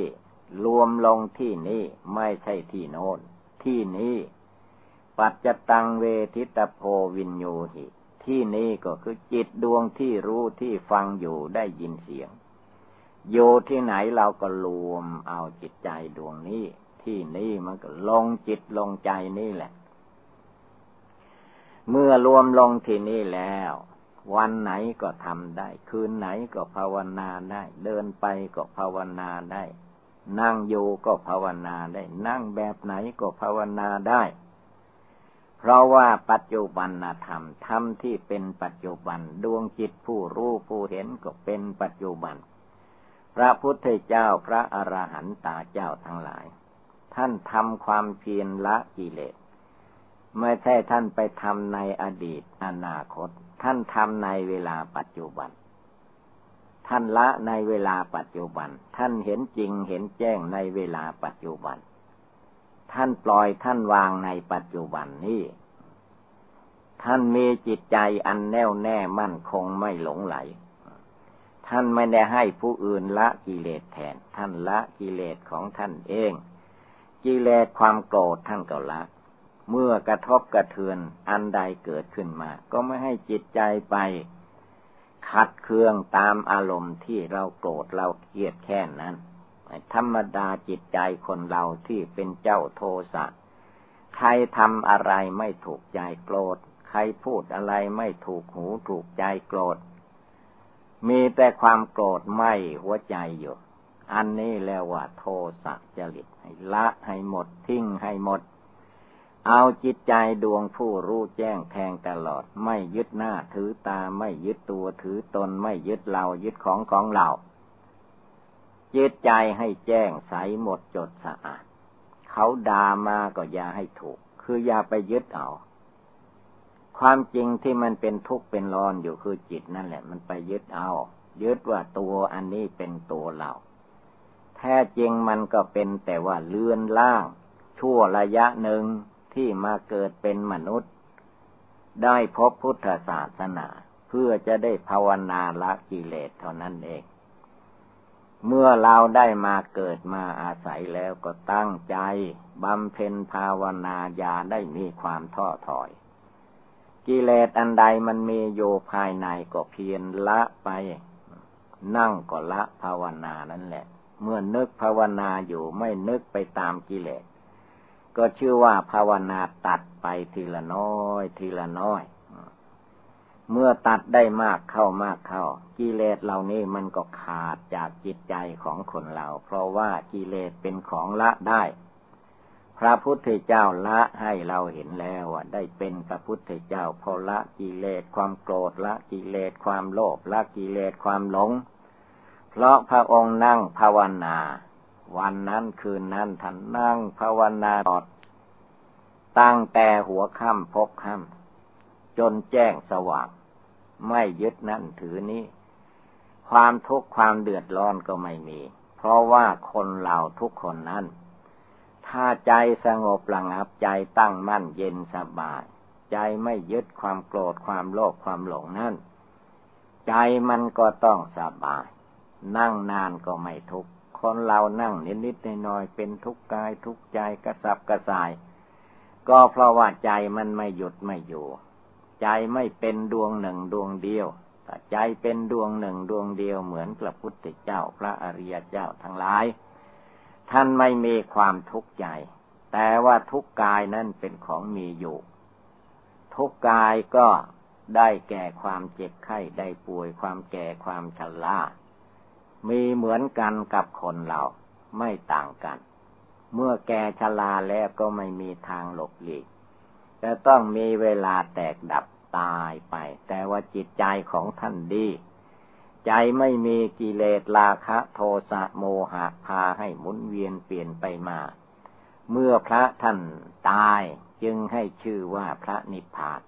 รวมลงที่นี้ไม่ใช่ที่โน้นที่นี้ ปัจจตังเวทิตโพวินโยหิ ที่นี้ก็คือจิตดวงที่รู้ที่ฟังอยู่ได้ยินเสียงโยที่ไหนเราก็รวมเอาจิตใจดวงนี้ ที่นี่มันก็ลงจิตลงใจนี่แหละ เมื่อรวมลงที่นี่แล้ว วันไหนก็ทำได้ คืนไหนก็ภาวนาได้ เดินไปก็ภาวนาได้ นั่งอยู่ก็ภาวนาได้ นั่งแบบไหนก็ภาวนาได้ เพราะว่าปัจจุบันธรรมธรรมที่เป็นปัจจุบันดวงจิตผู้รู้ผู้เห็นก็เป็นปัจจุบัน พระพุทธเจ้าพระอรหันตาเจ้าทั้งหลาย ท่านทำความเพียรละกิเลสไม่ใช่ท่านไปทำในอดีตอนาคต ท่านทำในเวลาปัจจุบัน ท่านละในเวลาปัจจุบัน ท่านเห็นจริงเห็นแจ้งในเวลาปัจจุบัน ท่านปล่อยท่านวางในปัจจุบันนี้ ท่านมีจิตใจอันแน่วแน่มั่นคงไม่หลงไหล ท่านไม่ได้ให้ผู้อื่นละกิเลสแทน ท่านละกิเลสของท่านเอง กิเลสความโกรธท่านก็ละเมื่อกระทบกระเทือนอันใดเกิดขึ้นมา ก็ไม่ให้จิตใจไป ขัดเคืองตามอารมณ์ที่เราโกรธเราเกลียดแค่นั้น ธรรมดาจิตใจคนเราที่เป็นเจ้าโทสะ ใครทำอะไรไม่ถูกใจโกรธ ใครพูดอะไรไม่ถูกหูถูกใจโกรธ มีแต่ความโกรธไม่หัวใจอยู่ อันนี้แล้วว่าโทสะจริตให้ละให้หมดทิ้งให้หมด เอาจิตใจดวงผู้รู้แจ้งแทงตลอด ไม่ยึดหน้าถือตาไม่ยึดตัวถือตนไม่ยึดเรายึดของของเรา จิตใจให้แจ้งใสหมดจดสะอาด เขาด่ามาก็อย่าให้ถูก คืออย่าไปยึดเอา ความจริงที่มันเป็นทุกข์เป็นร้อนอยู่คือจิตนั่นแหละ มันไปยึดเอา ยึดว่าตัวอันนี้เป็นตัวเราแท้จริงมันก็เป็นแต่ว่าเลื่อนล่าง ชั่วระยะหนึ่งที่มาเกิดเป็นมนุษย์ ได้พบพุทธศาสนา เพื่อจะได้ภาวนาละกิเลสเท่านั้นเอง เมื่อเราได้มาเกิดมาอาศัยแล้วก็ตั้งใจบำเพ็ญภาวนาญาได้มีความท้อถอย กิเลสอันใดมันมีอยู่ภายในก็เพียรละไป นั่งก็ละภาวนานั่นแหละ เมื่อนึกภาวนาอยู่ไม่นึกไปตามกิเลส ก็ชื่อว่าภาวนาตัดไปทีละน้อย ทีละน้อย เมื่อตัดได้มากเข้ามากเข้า กิเลสเหล่านี้มันก็ขาดจากจิตใจของคนเรา เพราะว่ากิเลสเป็นของละได้ พระพุทธเจ้าละให้เราเห็นแล้วว่าได้เป็นพระพุทธเจ้าพอละกิเลสความโกรธละกิเลสความโลภละกิเลสความหลง เพราะพระองค์นั่งภาวนา วันนั้นคืนนั้นท่านนั่งภาวนาตอด ตั้งแต่หัวค่ำพบค่ำจนแจ้งสว่าง ไม่ยึดนั่นถือนี้ ความทุกข์ความเดือดร้อนก็ไม่มี เพราะว่าคนเราทุกคนนั้น ถ้าใจสงบระงับใจตั้งมั่นเย็นสบาย ใจไม่ยึดความโกรธความโลภความหลงนั่น ใจมันก็ต้องสบาย นั่งนานก็ไม่ทุกข์คนเรานั่งนิดนิดน้อยเป็นทุกข์กายทุกข์ใจกระสับกระส่าย ก็เพราะว่าใจมันไม่หยุดไม่อยู่ ใจไม่เป็นดวงหนึ่งดวงเดียวแต่ใจเป็นดวงหนึ่งดวงเดียวเหมือนพระพุทธเจ้าพระอริยเจ้าทั้งหลาย ท่านไม่มีความทุกข์ใจ แต่ว่าทุกกายนั้นเป็นของมีอยู่ ทุกกายก็ได้แก่ความเจ็บไข้ได้ป่วยความแก่ความชรามีเหมือนกันกับคนเราไม่ต่างกัน เมื่อแก่ชราแล้วก็ไม่มีทางหลบหลีก จะต้องมีเวลาแตกดับตายไป แต่ว่าจิตใจของท่านดี ใจไม่มีกิเลสราคะ โทสะโมหะพาให้หมุนเวียนเปลี่ยนไปมา เมื่อพระท่านตายจึงให้ชื่อว่าพระนิพพาน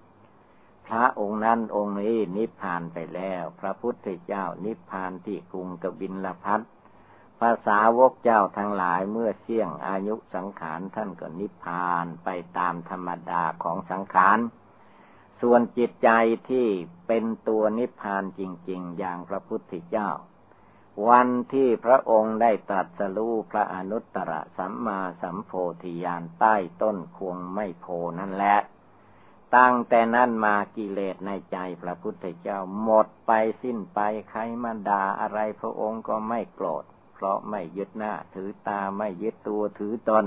พระองค์นั้นองค์นี้นิพพานไปแล้ว พระพุทธเจ้านิพพานที่กรุงกบินลพัท ภาษาวกเจ้าทั้งหลายเมื่อเสี่ยงอายุสังขารท่านก็นิพพานไปตามธรรมดาของสังขาร ส่วนจิตใจที่เป็นตัวนิพพานจริง ๆ อย่างพระพุทธเจ้า วันที่พระองค์ได้ตรัสรู้พระอนุตตรสัมมาสัมโพธิญาณใต้ต้นควงไม่โพนั่นแหละตั้งแต่นั้นมากิเลสในใจพระพุทธเจ้าหมดไปสิ้นไปใครมาด่าอะไรพระองค์ก็ไม่โกรธ เพราะไม่ยึดหน้า ถือตาไม่ยึดตัวถือตน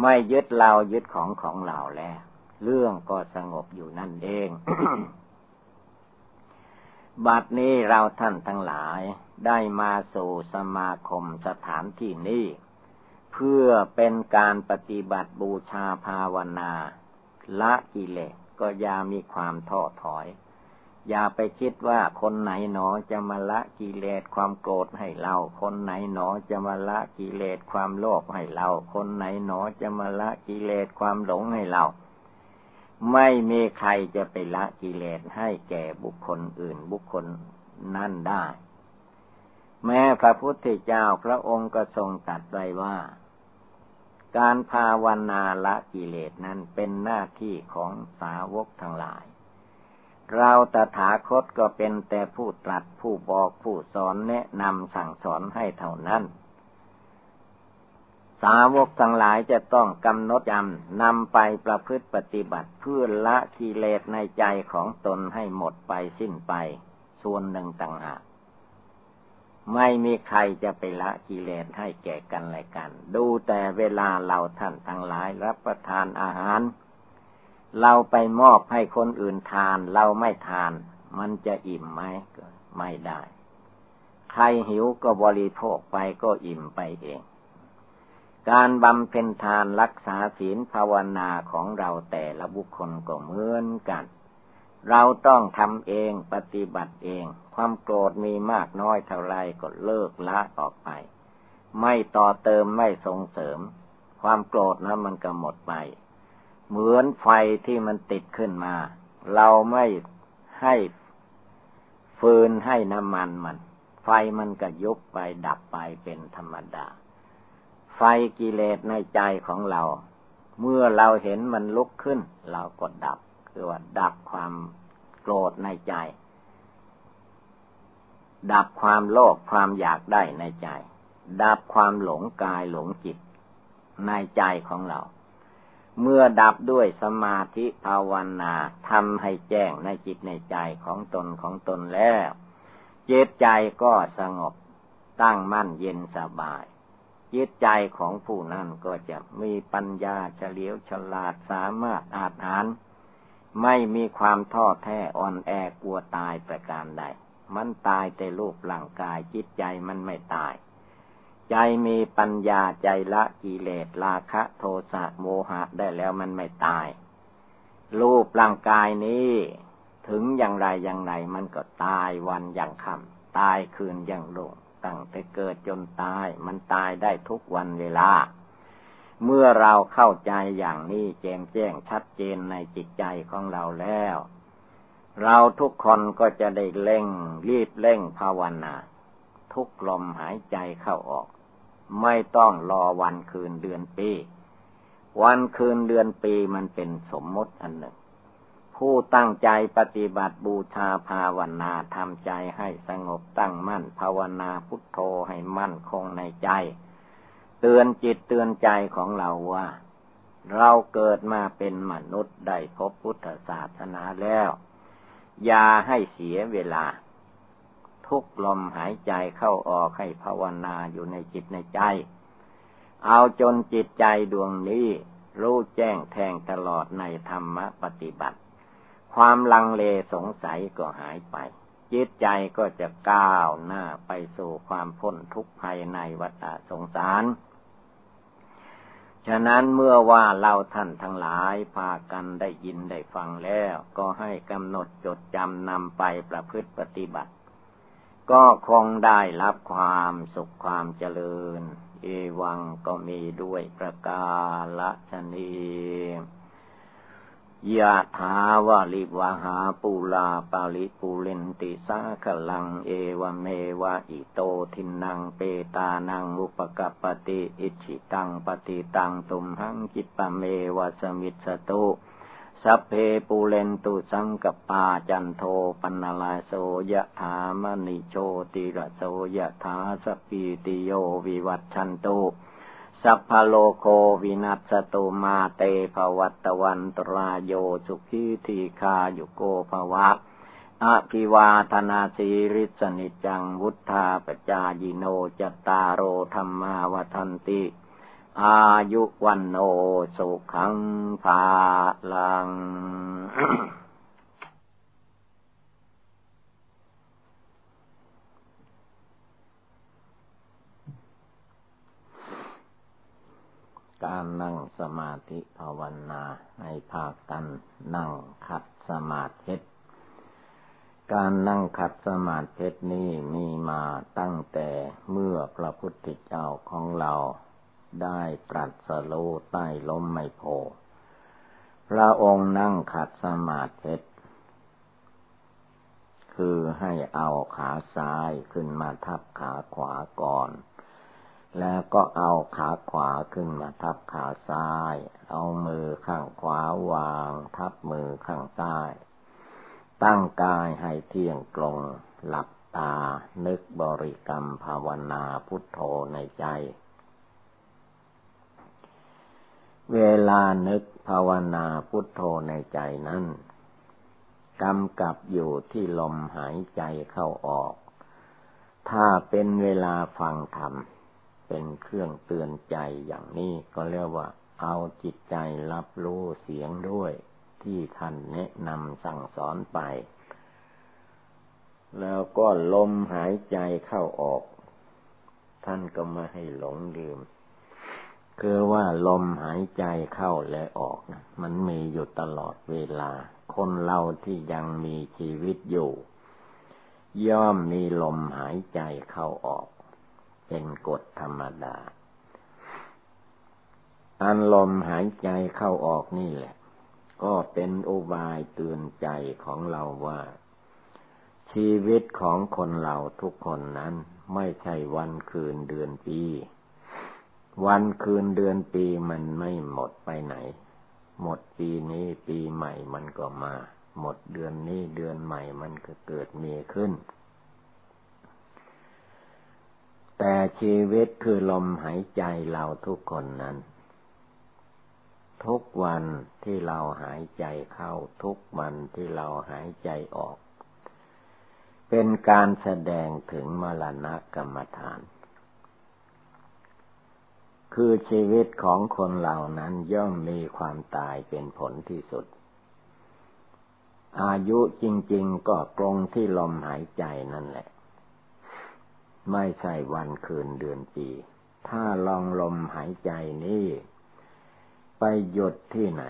ไม่ยึดเรายึดของของเราแล้ว เรื่องก็สงบอยู่นั่นเอง บัดนี้เราท่านทั้งหลายได้มาสู่สมาคมสถานที่นี้เพื่อเป็นการปฏิบัติบูชาภาวนา ละกิเลสก็ยามีความท้อถอย อย่าไปคิดว่าคนไหนหนอจะมาละกิเลสความโกรธให้เรา คนไหนหนอจะมาละกิเลสความโลภให้เรา คนไหนหนอจะมาละกิเลสความหลงให้เรา ไม่มีใครจะไปละกิเลสให้แก่บุคคลอื่นบุคคลนั่นได้ แม้พระพุทธเจ้าพระองค์ก็ทรงตรัสไว้ว่า การภาวนาละกิเลสนั้นเป็นหน้าที่ของสาวกทั้งหลาย เราตถาคตก็เป็นแต่ผู้ตรัสผู้บอกผู้สอนแนะนำสั่งสอนให้เท่านั้น สาวกทั้งหลายจะต้องกำหนดจำนำไปประพฤติปฏิบัติเพื่อละกิเลสในใจของตนให้หมดไปสิ้นไป ส่วนหนึ่งต่างหากไม่มีใครจะไปละกิเลสให้แก่กันและกัน ดูแต่เวลาเราท่านทั้งหลายรับประทานอาหาร เราไปมอบให้คนอื่นทาน เราไม่ทาน มันจะอิ่มไหมไม่ได้ ใครหิวก็บริโภคไปก็อิ่มไปเอง การบำเพ็ญทานรักษาศีลภาวนาของเราแต่ละบุคคลก็เหมือนกัน เราต้องทำเองปฏิบัติเอง ความโกรธมีมากน้อยเท่าไรก็เลิกละออกไป ไม่ต่อเติมไม่ส่งเสริม ความโกรธนะมันก็หมดไป เหมือนไฟที่มันติดขึ้นมา เราไม่ให้ฟืนให้น้ำมันมัน ไฟมันก็ยุบไปดับไปเป็นธรรมดา ไฟกิเลสในใจของเรา เมื่อเราเห็นมันลุกขึ้น เราก็ดับ คือว่าดับความโกรธในใจ ดับความโลภความอยากได้ในใจ ดับความหลงกายหลงจิตในใจของเรา เมื่อดับด้วยสมาธิภาวนาทำให้แจ้งในจิตในใจของตนของตนแล้วจิตใจก็สงบตั้งมั่นเย็นสบาย จิตใจของผู้นั้นก็จะมีปัญญาเฉลียวฉลาดสามารถอาหารไม่มีความท้อแท้อ่อนแอกลัวตายประการใด มันตายแต่รูปร่างกายจิตใจมันไม่ตาย ใจมีปัญญาใจละกิเลสราคะโทสะโมหะได้แล้วมันไม่ตาย รูปร่างกายนี้ถึงอย่างไรอย่างไรมันก็ตายวันอย่างค่ำตายคืนอย่างลงตั้งแต่เกิดจนตายมันตายได้ทุกวันเวลา เมื่อเราเข้าใจอย่างนี้แจ่มแจ้งชัดเจนในจิตใจของเราแล้ว เราทุกคนก็จะได้เล่งรีบเร่งภาวนา ทุกลมหายใจเข้าออก ไม่ต้องรอวันคืนเดือนปี วันคืนเดือนปีมันเป็นสมมติอันหนึ่ง ผู้ตั้งใจปฏิบัติบูชาภาวนาทำใจให้สงบตั้งมั่น ภาวนาพุทโธให้มั่นคงในใจ เตือนจิตเตือนใจของเราว่า เราเกิดมาเป็นมนุษย์ได้พบพุทธศาสนาแล้ว อย่าให้เสียเวลา ทุกลมหายใจเข้าออกให้ภาวนาอยู่ในจิตในใจ เอาจนจิตใจดวงนี้ รู้แจ้งแทงตลอดในธรรมปฏิบัติ ความลังเลสงสัยก็หายไป จิตใจก็จะก้าวหน้าไปสู่ความพ้นทุกข์ภายในวัฏสงสารฉะนั้นเมื่อว่าเราท่านทั้งหลายพากันได้ยินได้ฟังแล้ว ก็ให้กำหนดจดจำนำไปประพฤติปฏิบัติ ก็คงได้รับความสุขความเจริญ เอวังก็มีด้วยประกาศนียะถาวาลิวหาปูลาปาลิปูเลนติสาขลังเอวเมวะอิโตทินังเปตานังอุปกัปติอิชิตังปฏิตังตุมหังกิปะเมวะสมิสตุ สัพเพปูเรนตุสังกปาจันโทปันลาโสยะถามณิโชติระโสยะถาสปีติโยวิวัตชันตุสัพพโลโควินัสตุมาเตภวัตวันตรายโยสุขีทีคาโยโกภวะอภิวาธนาสีริสนิจังวุธาปจายิโนจตารโอธรรมาวทันติ อายุวันโนสุขังภาลัง การนั่งสมาธิภาวนาให้พากันนั่งขัดสมาธิการนั่งขัดสมาธินี้มีมาตั้งแต่เมื่อพระพุทธเจ้าของเรา ได้ตรัสรู้ใต้ล้มไมโพพระองค์นั่งขัดสมาธิคือให้เอาขาซ้ายขึ้นมาทับขาขวาก่อน แล้วก็เอาขาขวาขึ้นมาทับขาซ้าย เอามือข้างขวาวาง ทับมือข้างซ้าย ตั้งกายให้เที่ยงตรง หลับตา นึกบริกรรมภาวนาพุทโธในใจ เวลานึกภาวนาพุทโธในใจนั้นกำกับอยู่ที่ลมหายใจเข้าออก ถ้าเป็นเวลาฟังธรรม เป็นเครื่องเตือนใจอย่างนี้ก็เรียกว่า เอาจิตใจรับรู้เสียงด้วย ที่ท่านแนะนำสั่งสอนไป แล้วก็ลมหายใจเข้าออก ท่านก็มาให้หลงลืม คือว่าลมหายใจเข้าและออกนะมันมีอยู่ตลอดเวลา คนเราที่ยังมีชีวิตอยู่ ย่อมมีลมหายใจเข้าออก เป็นกฎธรรมดา อันลมหายใจเข้าออกนี่แหละ ก็เป็นอุบายเตือนใจของเราว่า ชีวิตของคนเราทุกคนนั้นไม่ใช่วันคืนเดือนปี วันคืนเดือนปีมันไม่หมดไปไหน หมดปีนี้ปีใหม่มันก็มา หมดเดือนนี้เดือนใหม่มันก็เกิดมีขึ้น แต่ชีวิตคือลมหายใจเราทุกคนนั้น ทุกวันที่เราหายใจเข้าทุกวันที่เราหายใจออก เป็นการแสดงถึงมรณะกรรมฐาน คือชีวิตของคนเหล่านั้นย่อมมีความตายเป็นผลที่สุด อายุจริง ๆ ก็ตรงที่ลมหายใจนั่นแหละ ไม่ใช่วันคืนเดือนปี ถ้าลองลมหายใจนี้ ไปหยุดที่ไหน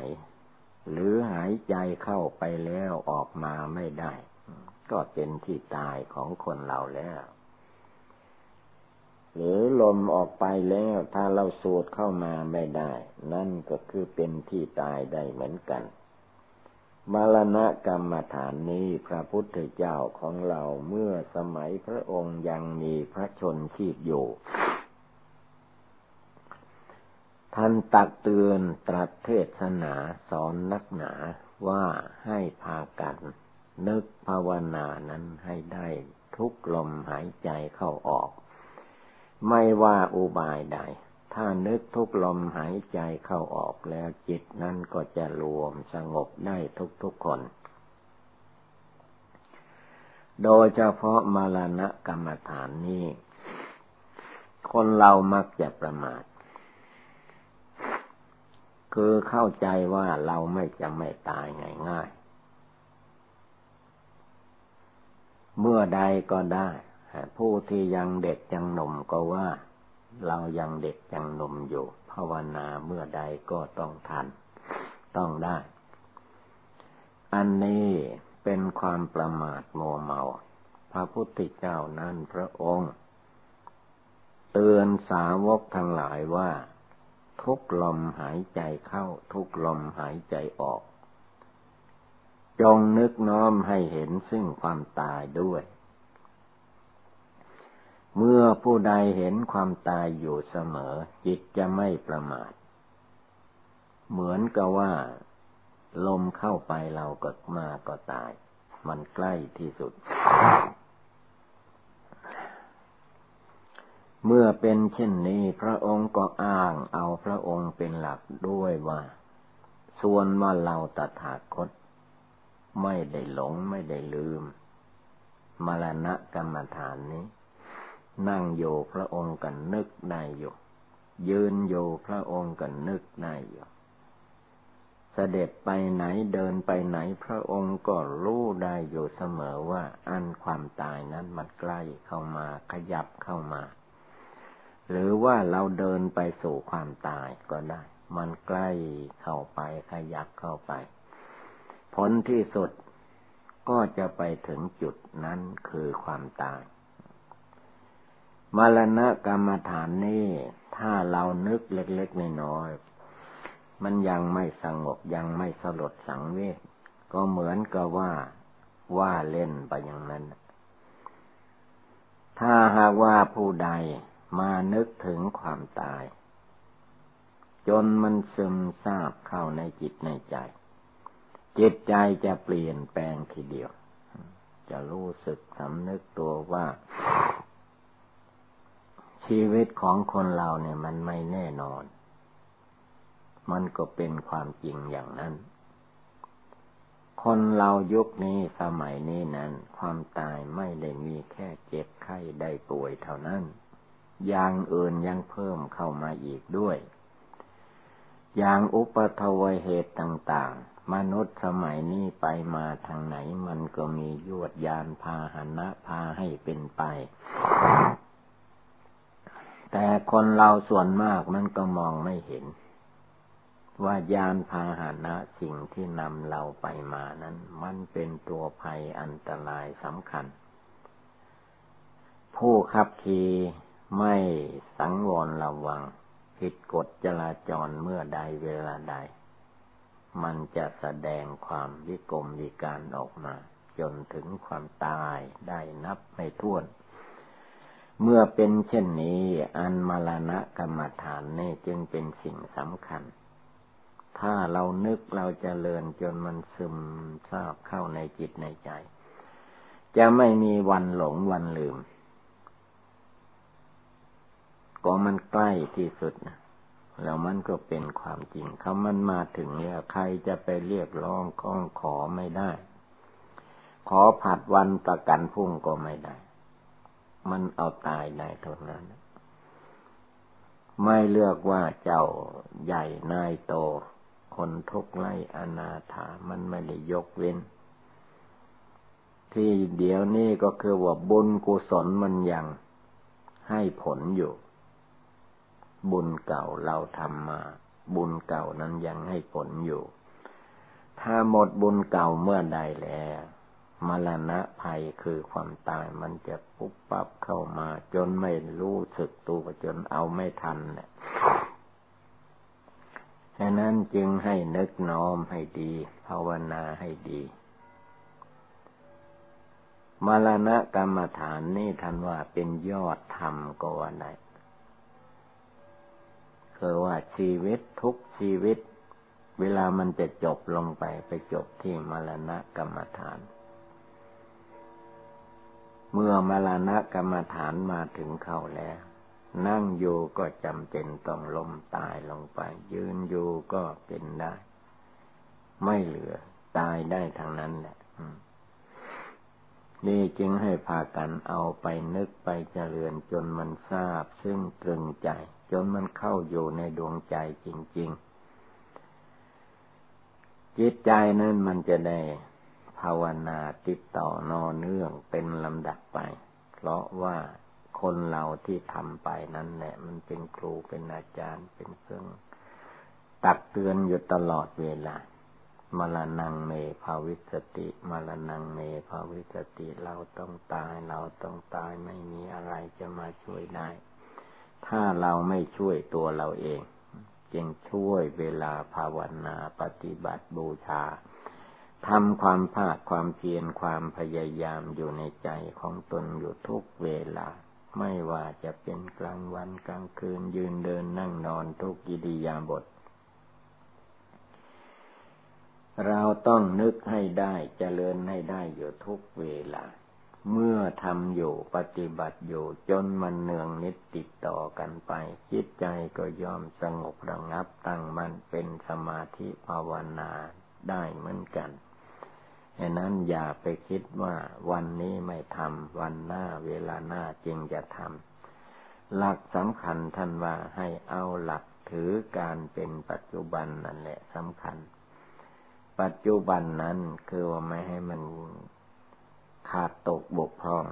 หรือหายใจเข้าไปแล้วออกมาไม่ได้ ก็เป็นที่ตายของคนเราแล้ว หรือลมออกไปแล้ว ถ้าเราสูดเข้ามาไม่ได้ นั่นก็คือเป็นที่ตายได้เหมือนกัน มรณะกรรมฐานนี้พระพุทธเจ้าของเราเมื่อสมัยพระองค์ยังมีพระชนชีพอยู่ ท่านตักเตือนตรัสเทศนาสอนนักหนาว่าให้พากันนึกภาวนานั้นให้ได้ทุกลมหายใจเข้าออก ไม่ว่าอุบายใด ถ้านึกทุกลมหายใจเข้าออกแล้วจิตนั้นก็จะรวมสงบได้ทุกๆคน โดยเฉพาะมรณะกรรมฐานนี้ คนเรามักจะประมาท คือเข้าใจว่าเราไม่จะไม่ตายง่ายๆ เมื่อใดก็ได้ ผู้ที่ยังเด็กยังหนุ่มก็ว่า เรายังเด็กยังหนุ่มอยู่ ภาวนาเมื่อใดก็ต้องทัน ต้องได้ อันนี้เป็นความประมาทโมเมา พระพุทธเจ้านั้นพระองค์ เตือนสาวกทั้งหลายว่า ทุกลมหายใจเข้า ทุกลมหายใจออก จงนึกน้อมให้เห็นซึ่งความตายด้วย เมื่อผู้ใดเห็นความตายอยู่เสมอ จิตจะไม่ประมาท เหมือนกับว่า ลมเข้าไปเราก็มาก็ตาย มันใกล้ที่สุด เมื่อเป็นเช่นนี้พระองค์ก็อ้างเอาพระองค์เป็นหลักด้วยว่า ส่วนว่าเราตถาคต ไม่ได้หลงไม่ได้ลืม มรณะกรรมฐานนี้ นั่งโยพระองค์กันนึกได้อยู่ ยืนโยพระองค์กันนึกได้อยู่เสด็จไปไหนเดินไปไหนพระองค์ก็รู้ได้อยู่เสมอว่าอันความตายนั้นมันใกล้เข้ามาขยับเข้ามา หรือว่าเราเดินไปสู่ความตายก็ได้ มันใกล้เข้าไปขยับเข้าไป ผลที่สุดก็จะไปถึงจุดนั้นคือความตาย มรณะกรรมฐานนี้ถ้าเรานึกเล็กๆน้อยมันยังไม่สงบยังไม่สลดสังเวชก็เหมือนกับว่าว่าเล่นไปอย่างนั้น ถ้าหากว่าผู้ใดมานึกถึงความตาย จนมันซึมซาบเข้าในจิตในใจ จิตใจจะเปลี่ยนแปลงทีเดียว จะรู้สึกสำนึกตัวว่า ชีวิตของคนเราเนี่ยมันไม่แน่นอน มันก็เป็นความจริงอย่างนั้น คนเรายุคนี้สมัยนี้นั้น ความตายไม่ได้มีแค่เจ็บไข้ได้ป่วยเท่านั้น อย่างอื่นยังเพิ่มเข้ามาอีกด้วย อย่างอุปทวยเหตุต่าง ๆ มนุษย์สมัยนี้ไปมาทางไหนมันก็มียวดยานพาหนะพาให้เป็นไป แต่คนเราส่วนมากมันก็มองไม่เห็น ว่ายานพาหนะสิ่งที่นำเราไปมานั้น มันเป็นตัวภัยอันตรายสำคัญ ผู้ขับขี่ไม่สังวรระวัง ผิดกฎจราจรเมื่อใดเวลาใด มันจะแสดงความวิกรมวิการออกมา จนถึงความตายได้นับไม่ถ้วน เมื่อเป็นเช่นนี้ อันมรณะกรรมฐานนี่จึงเป็นสิ่งสำคัญ ถ้าเรานึกเราจเจริญจนมันซึมซาบเข้าในจิตในใจ จะไม่มีวันหลงวันลืม ก็มันใกล้ที่สุดนะแล้วมันก็เป็นความจริงเขามันมาถึงเนี่ยใครจะไปเรียกร้องข้องขอไม่ได้ ขอผัดวันประกันพุ่งก็ไม่ได้ มันเอาตายได้เท่านั้น ไม่เลือกว่าเจ้าใหญ่นายโต คนทุกไล่อนาถามันไม่ได้ยกเว้น ที่เดี๋ยวนี้ก็คือว่าบุญกุศลมันยังให้ผลอยู่ บุญเก่าเราทำมา บุญเก่านั้นยังให้ผลอยู่ ถ้าหมดบุญเก่าเมื่อใดแล้ว มรณะภัยคือความตายมันจะปุ๊บปั๊บเข้ามา จนไม่รู้สึกตัวจนเอาไม่ทันเนี่ยฉะนั้นจึงให้นึกน้อมให้ดี ภาวนาให้ดีมรณะกรรมฐานนี่ท่านว่าเป็นยอดธรรมก็ว่าได้คือว่าชีวิตทุกชีวิต เวลามันจะจบลงไปไปจบที่มรณะกรรมฐาน เมื่อมรณะกรรมฐานมาถึงเข้าแล้ว นั่งอยู่ก็จำเป็นต้องล้มตายลงไป ยืนอยู่ก็เป็นได้ ไม่เหลือ ตายได้ทางนั้นแหละนี่จึงให้พากันเอาไปนึกไปเจริญจนมันทราบ ซึ่งตรึงใจ จนมันเข้าอยู่ในดวงใจจริง ๆ จิตใจนั้นมันจะได้าวนาติดต่อนอเนื่องเป็นลำดับไป เพราะว่าคนเราที่ทำไปนั้นแหละ มันเป็นครูเป็นอาจารย์เป็นเครื่อง ตักเตือนอยู่ตลอดเวลา มรณงเมภาวิสติ มรณงเมภาวิสติ เราต้องตาย เราต้องตายไม่มีอะไรจะมาช่วยได้ ถ้าเราไม่ช่วยตัวเราเอง จึงช่วยเวลาภาวนาปฏิบัติบูชา ทำความภาคความเพียรความพยายามอยู่ในใจของตนอยู่ทุกเวลา ไม่ว่าจะเป็นกลางวันกลางคืนยืนเดินนั่งนอนทุกกิริยาบท เราต้องนึกให้ได้จเจริญให้ได้อยู่ทุกเวลา เมื่อทำอยู่ปฏิบัติอยู่จนมันเนืองนิดติดต่อกันไป จิตใจก็ยอมสงบระงับตั้งมันเป็นสมาธิภาวนาได้เหมือนกัน ฉะนั้นอย่าไปคิดว่าวันนี้ไม่ทำวันหน้าเวลาหน้าจึงจะทำหลักสำคัญท่านว่าให้เอาหลักถือการเป็นปัจจุบันนั่นแหละสำคัญ ปัจจุบันนั้นคือว่าไม่ให้มันขาดตกบกพร่อง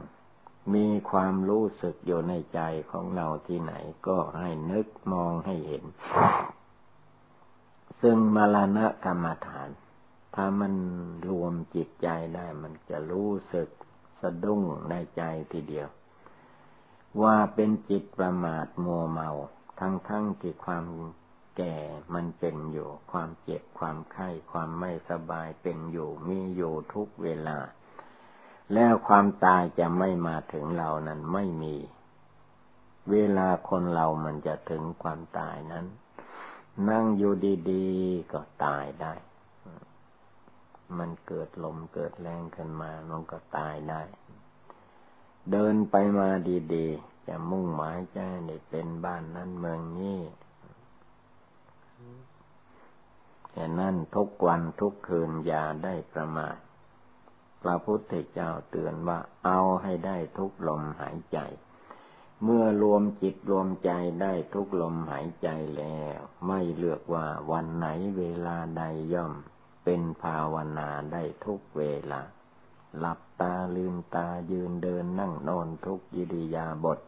มีความรู้สึกอยู่ในใจของเราที่ไหนก็ให้นึกมองให้เห็น ซึ่งมรณะกรรมฐาน ถ้ามันรวมจิตใจได้ มันจะรู้สึกสะดุ้งในใจทีเดียว ว่าเป็นจิตประมาทมัวเมา ทั้งทั้งที่ความแก่มันเป็นอยู่ ความเจ็บความไข้ความไม่สบายเป็นอยู่มีอยู่ทุกเวลา แล้วความตายจะไม่มาถึงเรานั้นไม่มี เวลาคนเรามันจะถึงความตายนั้น นั่งอยู่ดี ๆ ก็ตายได้ มันเกิดลมเกิดแรงขึ้นมา มันก็ตายได้ เดินไปมาดีๆจะมุ่งหมายใจในเป็นบ้านนั้นเมืองนี้แต่นั่นทุกวันทุกคืนอย่าได้ประมาทพระพุทธเจ้าเตือนว่าเอาให้ได้ทุกลมหายใจ เมื่อรวมจิตรวมใจได้ทุกลมหายใจแล้ว ไม่เลือกว่าวันไหนเวลาใดย่อม เป็นภาวนาได้ทุกเวลา หลับตาลืมตายืนเดินนั่งนอนทุกยิริยาบท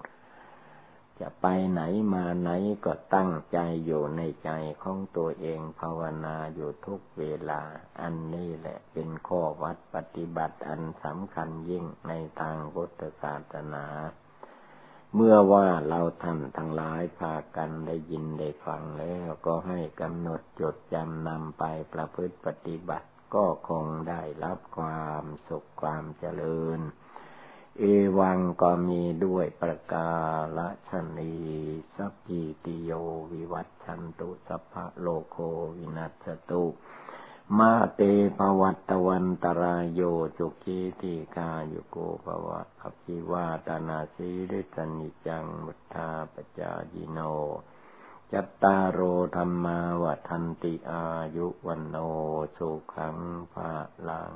จะไปไหนมาไหนก็ตั้งใจอยู่ในใจของตัวเองภาวนาอยู่ทุกเวลา อันนี้แหละเป็นข้อวัดปฏิบัติอันสำคัญยิ่งในทางพุทธศาสนา เมื่อว่าเราท่านทั้งหลายพากันได้ยินได้ฟังแล้วก็ให้กำหนดจดจำนำไปประพฤติปฏิบัติ ก็คงได้รับความสุขความเจริญ เอวังก็มีด้วยประกาศนีสัพพิติโยวิวัตชันตุสัพพะโลโควินัสตุ มาเตภวัตวันตรายโยจุกิติกาโยโกภวะอภิวาตนาสีริสนิจังมุทธาปจายิโน จัตตารโอธรรมาวทันติอายุวันโนสุขังภาลัง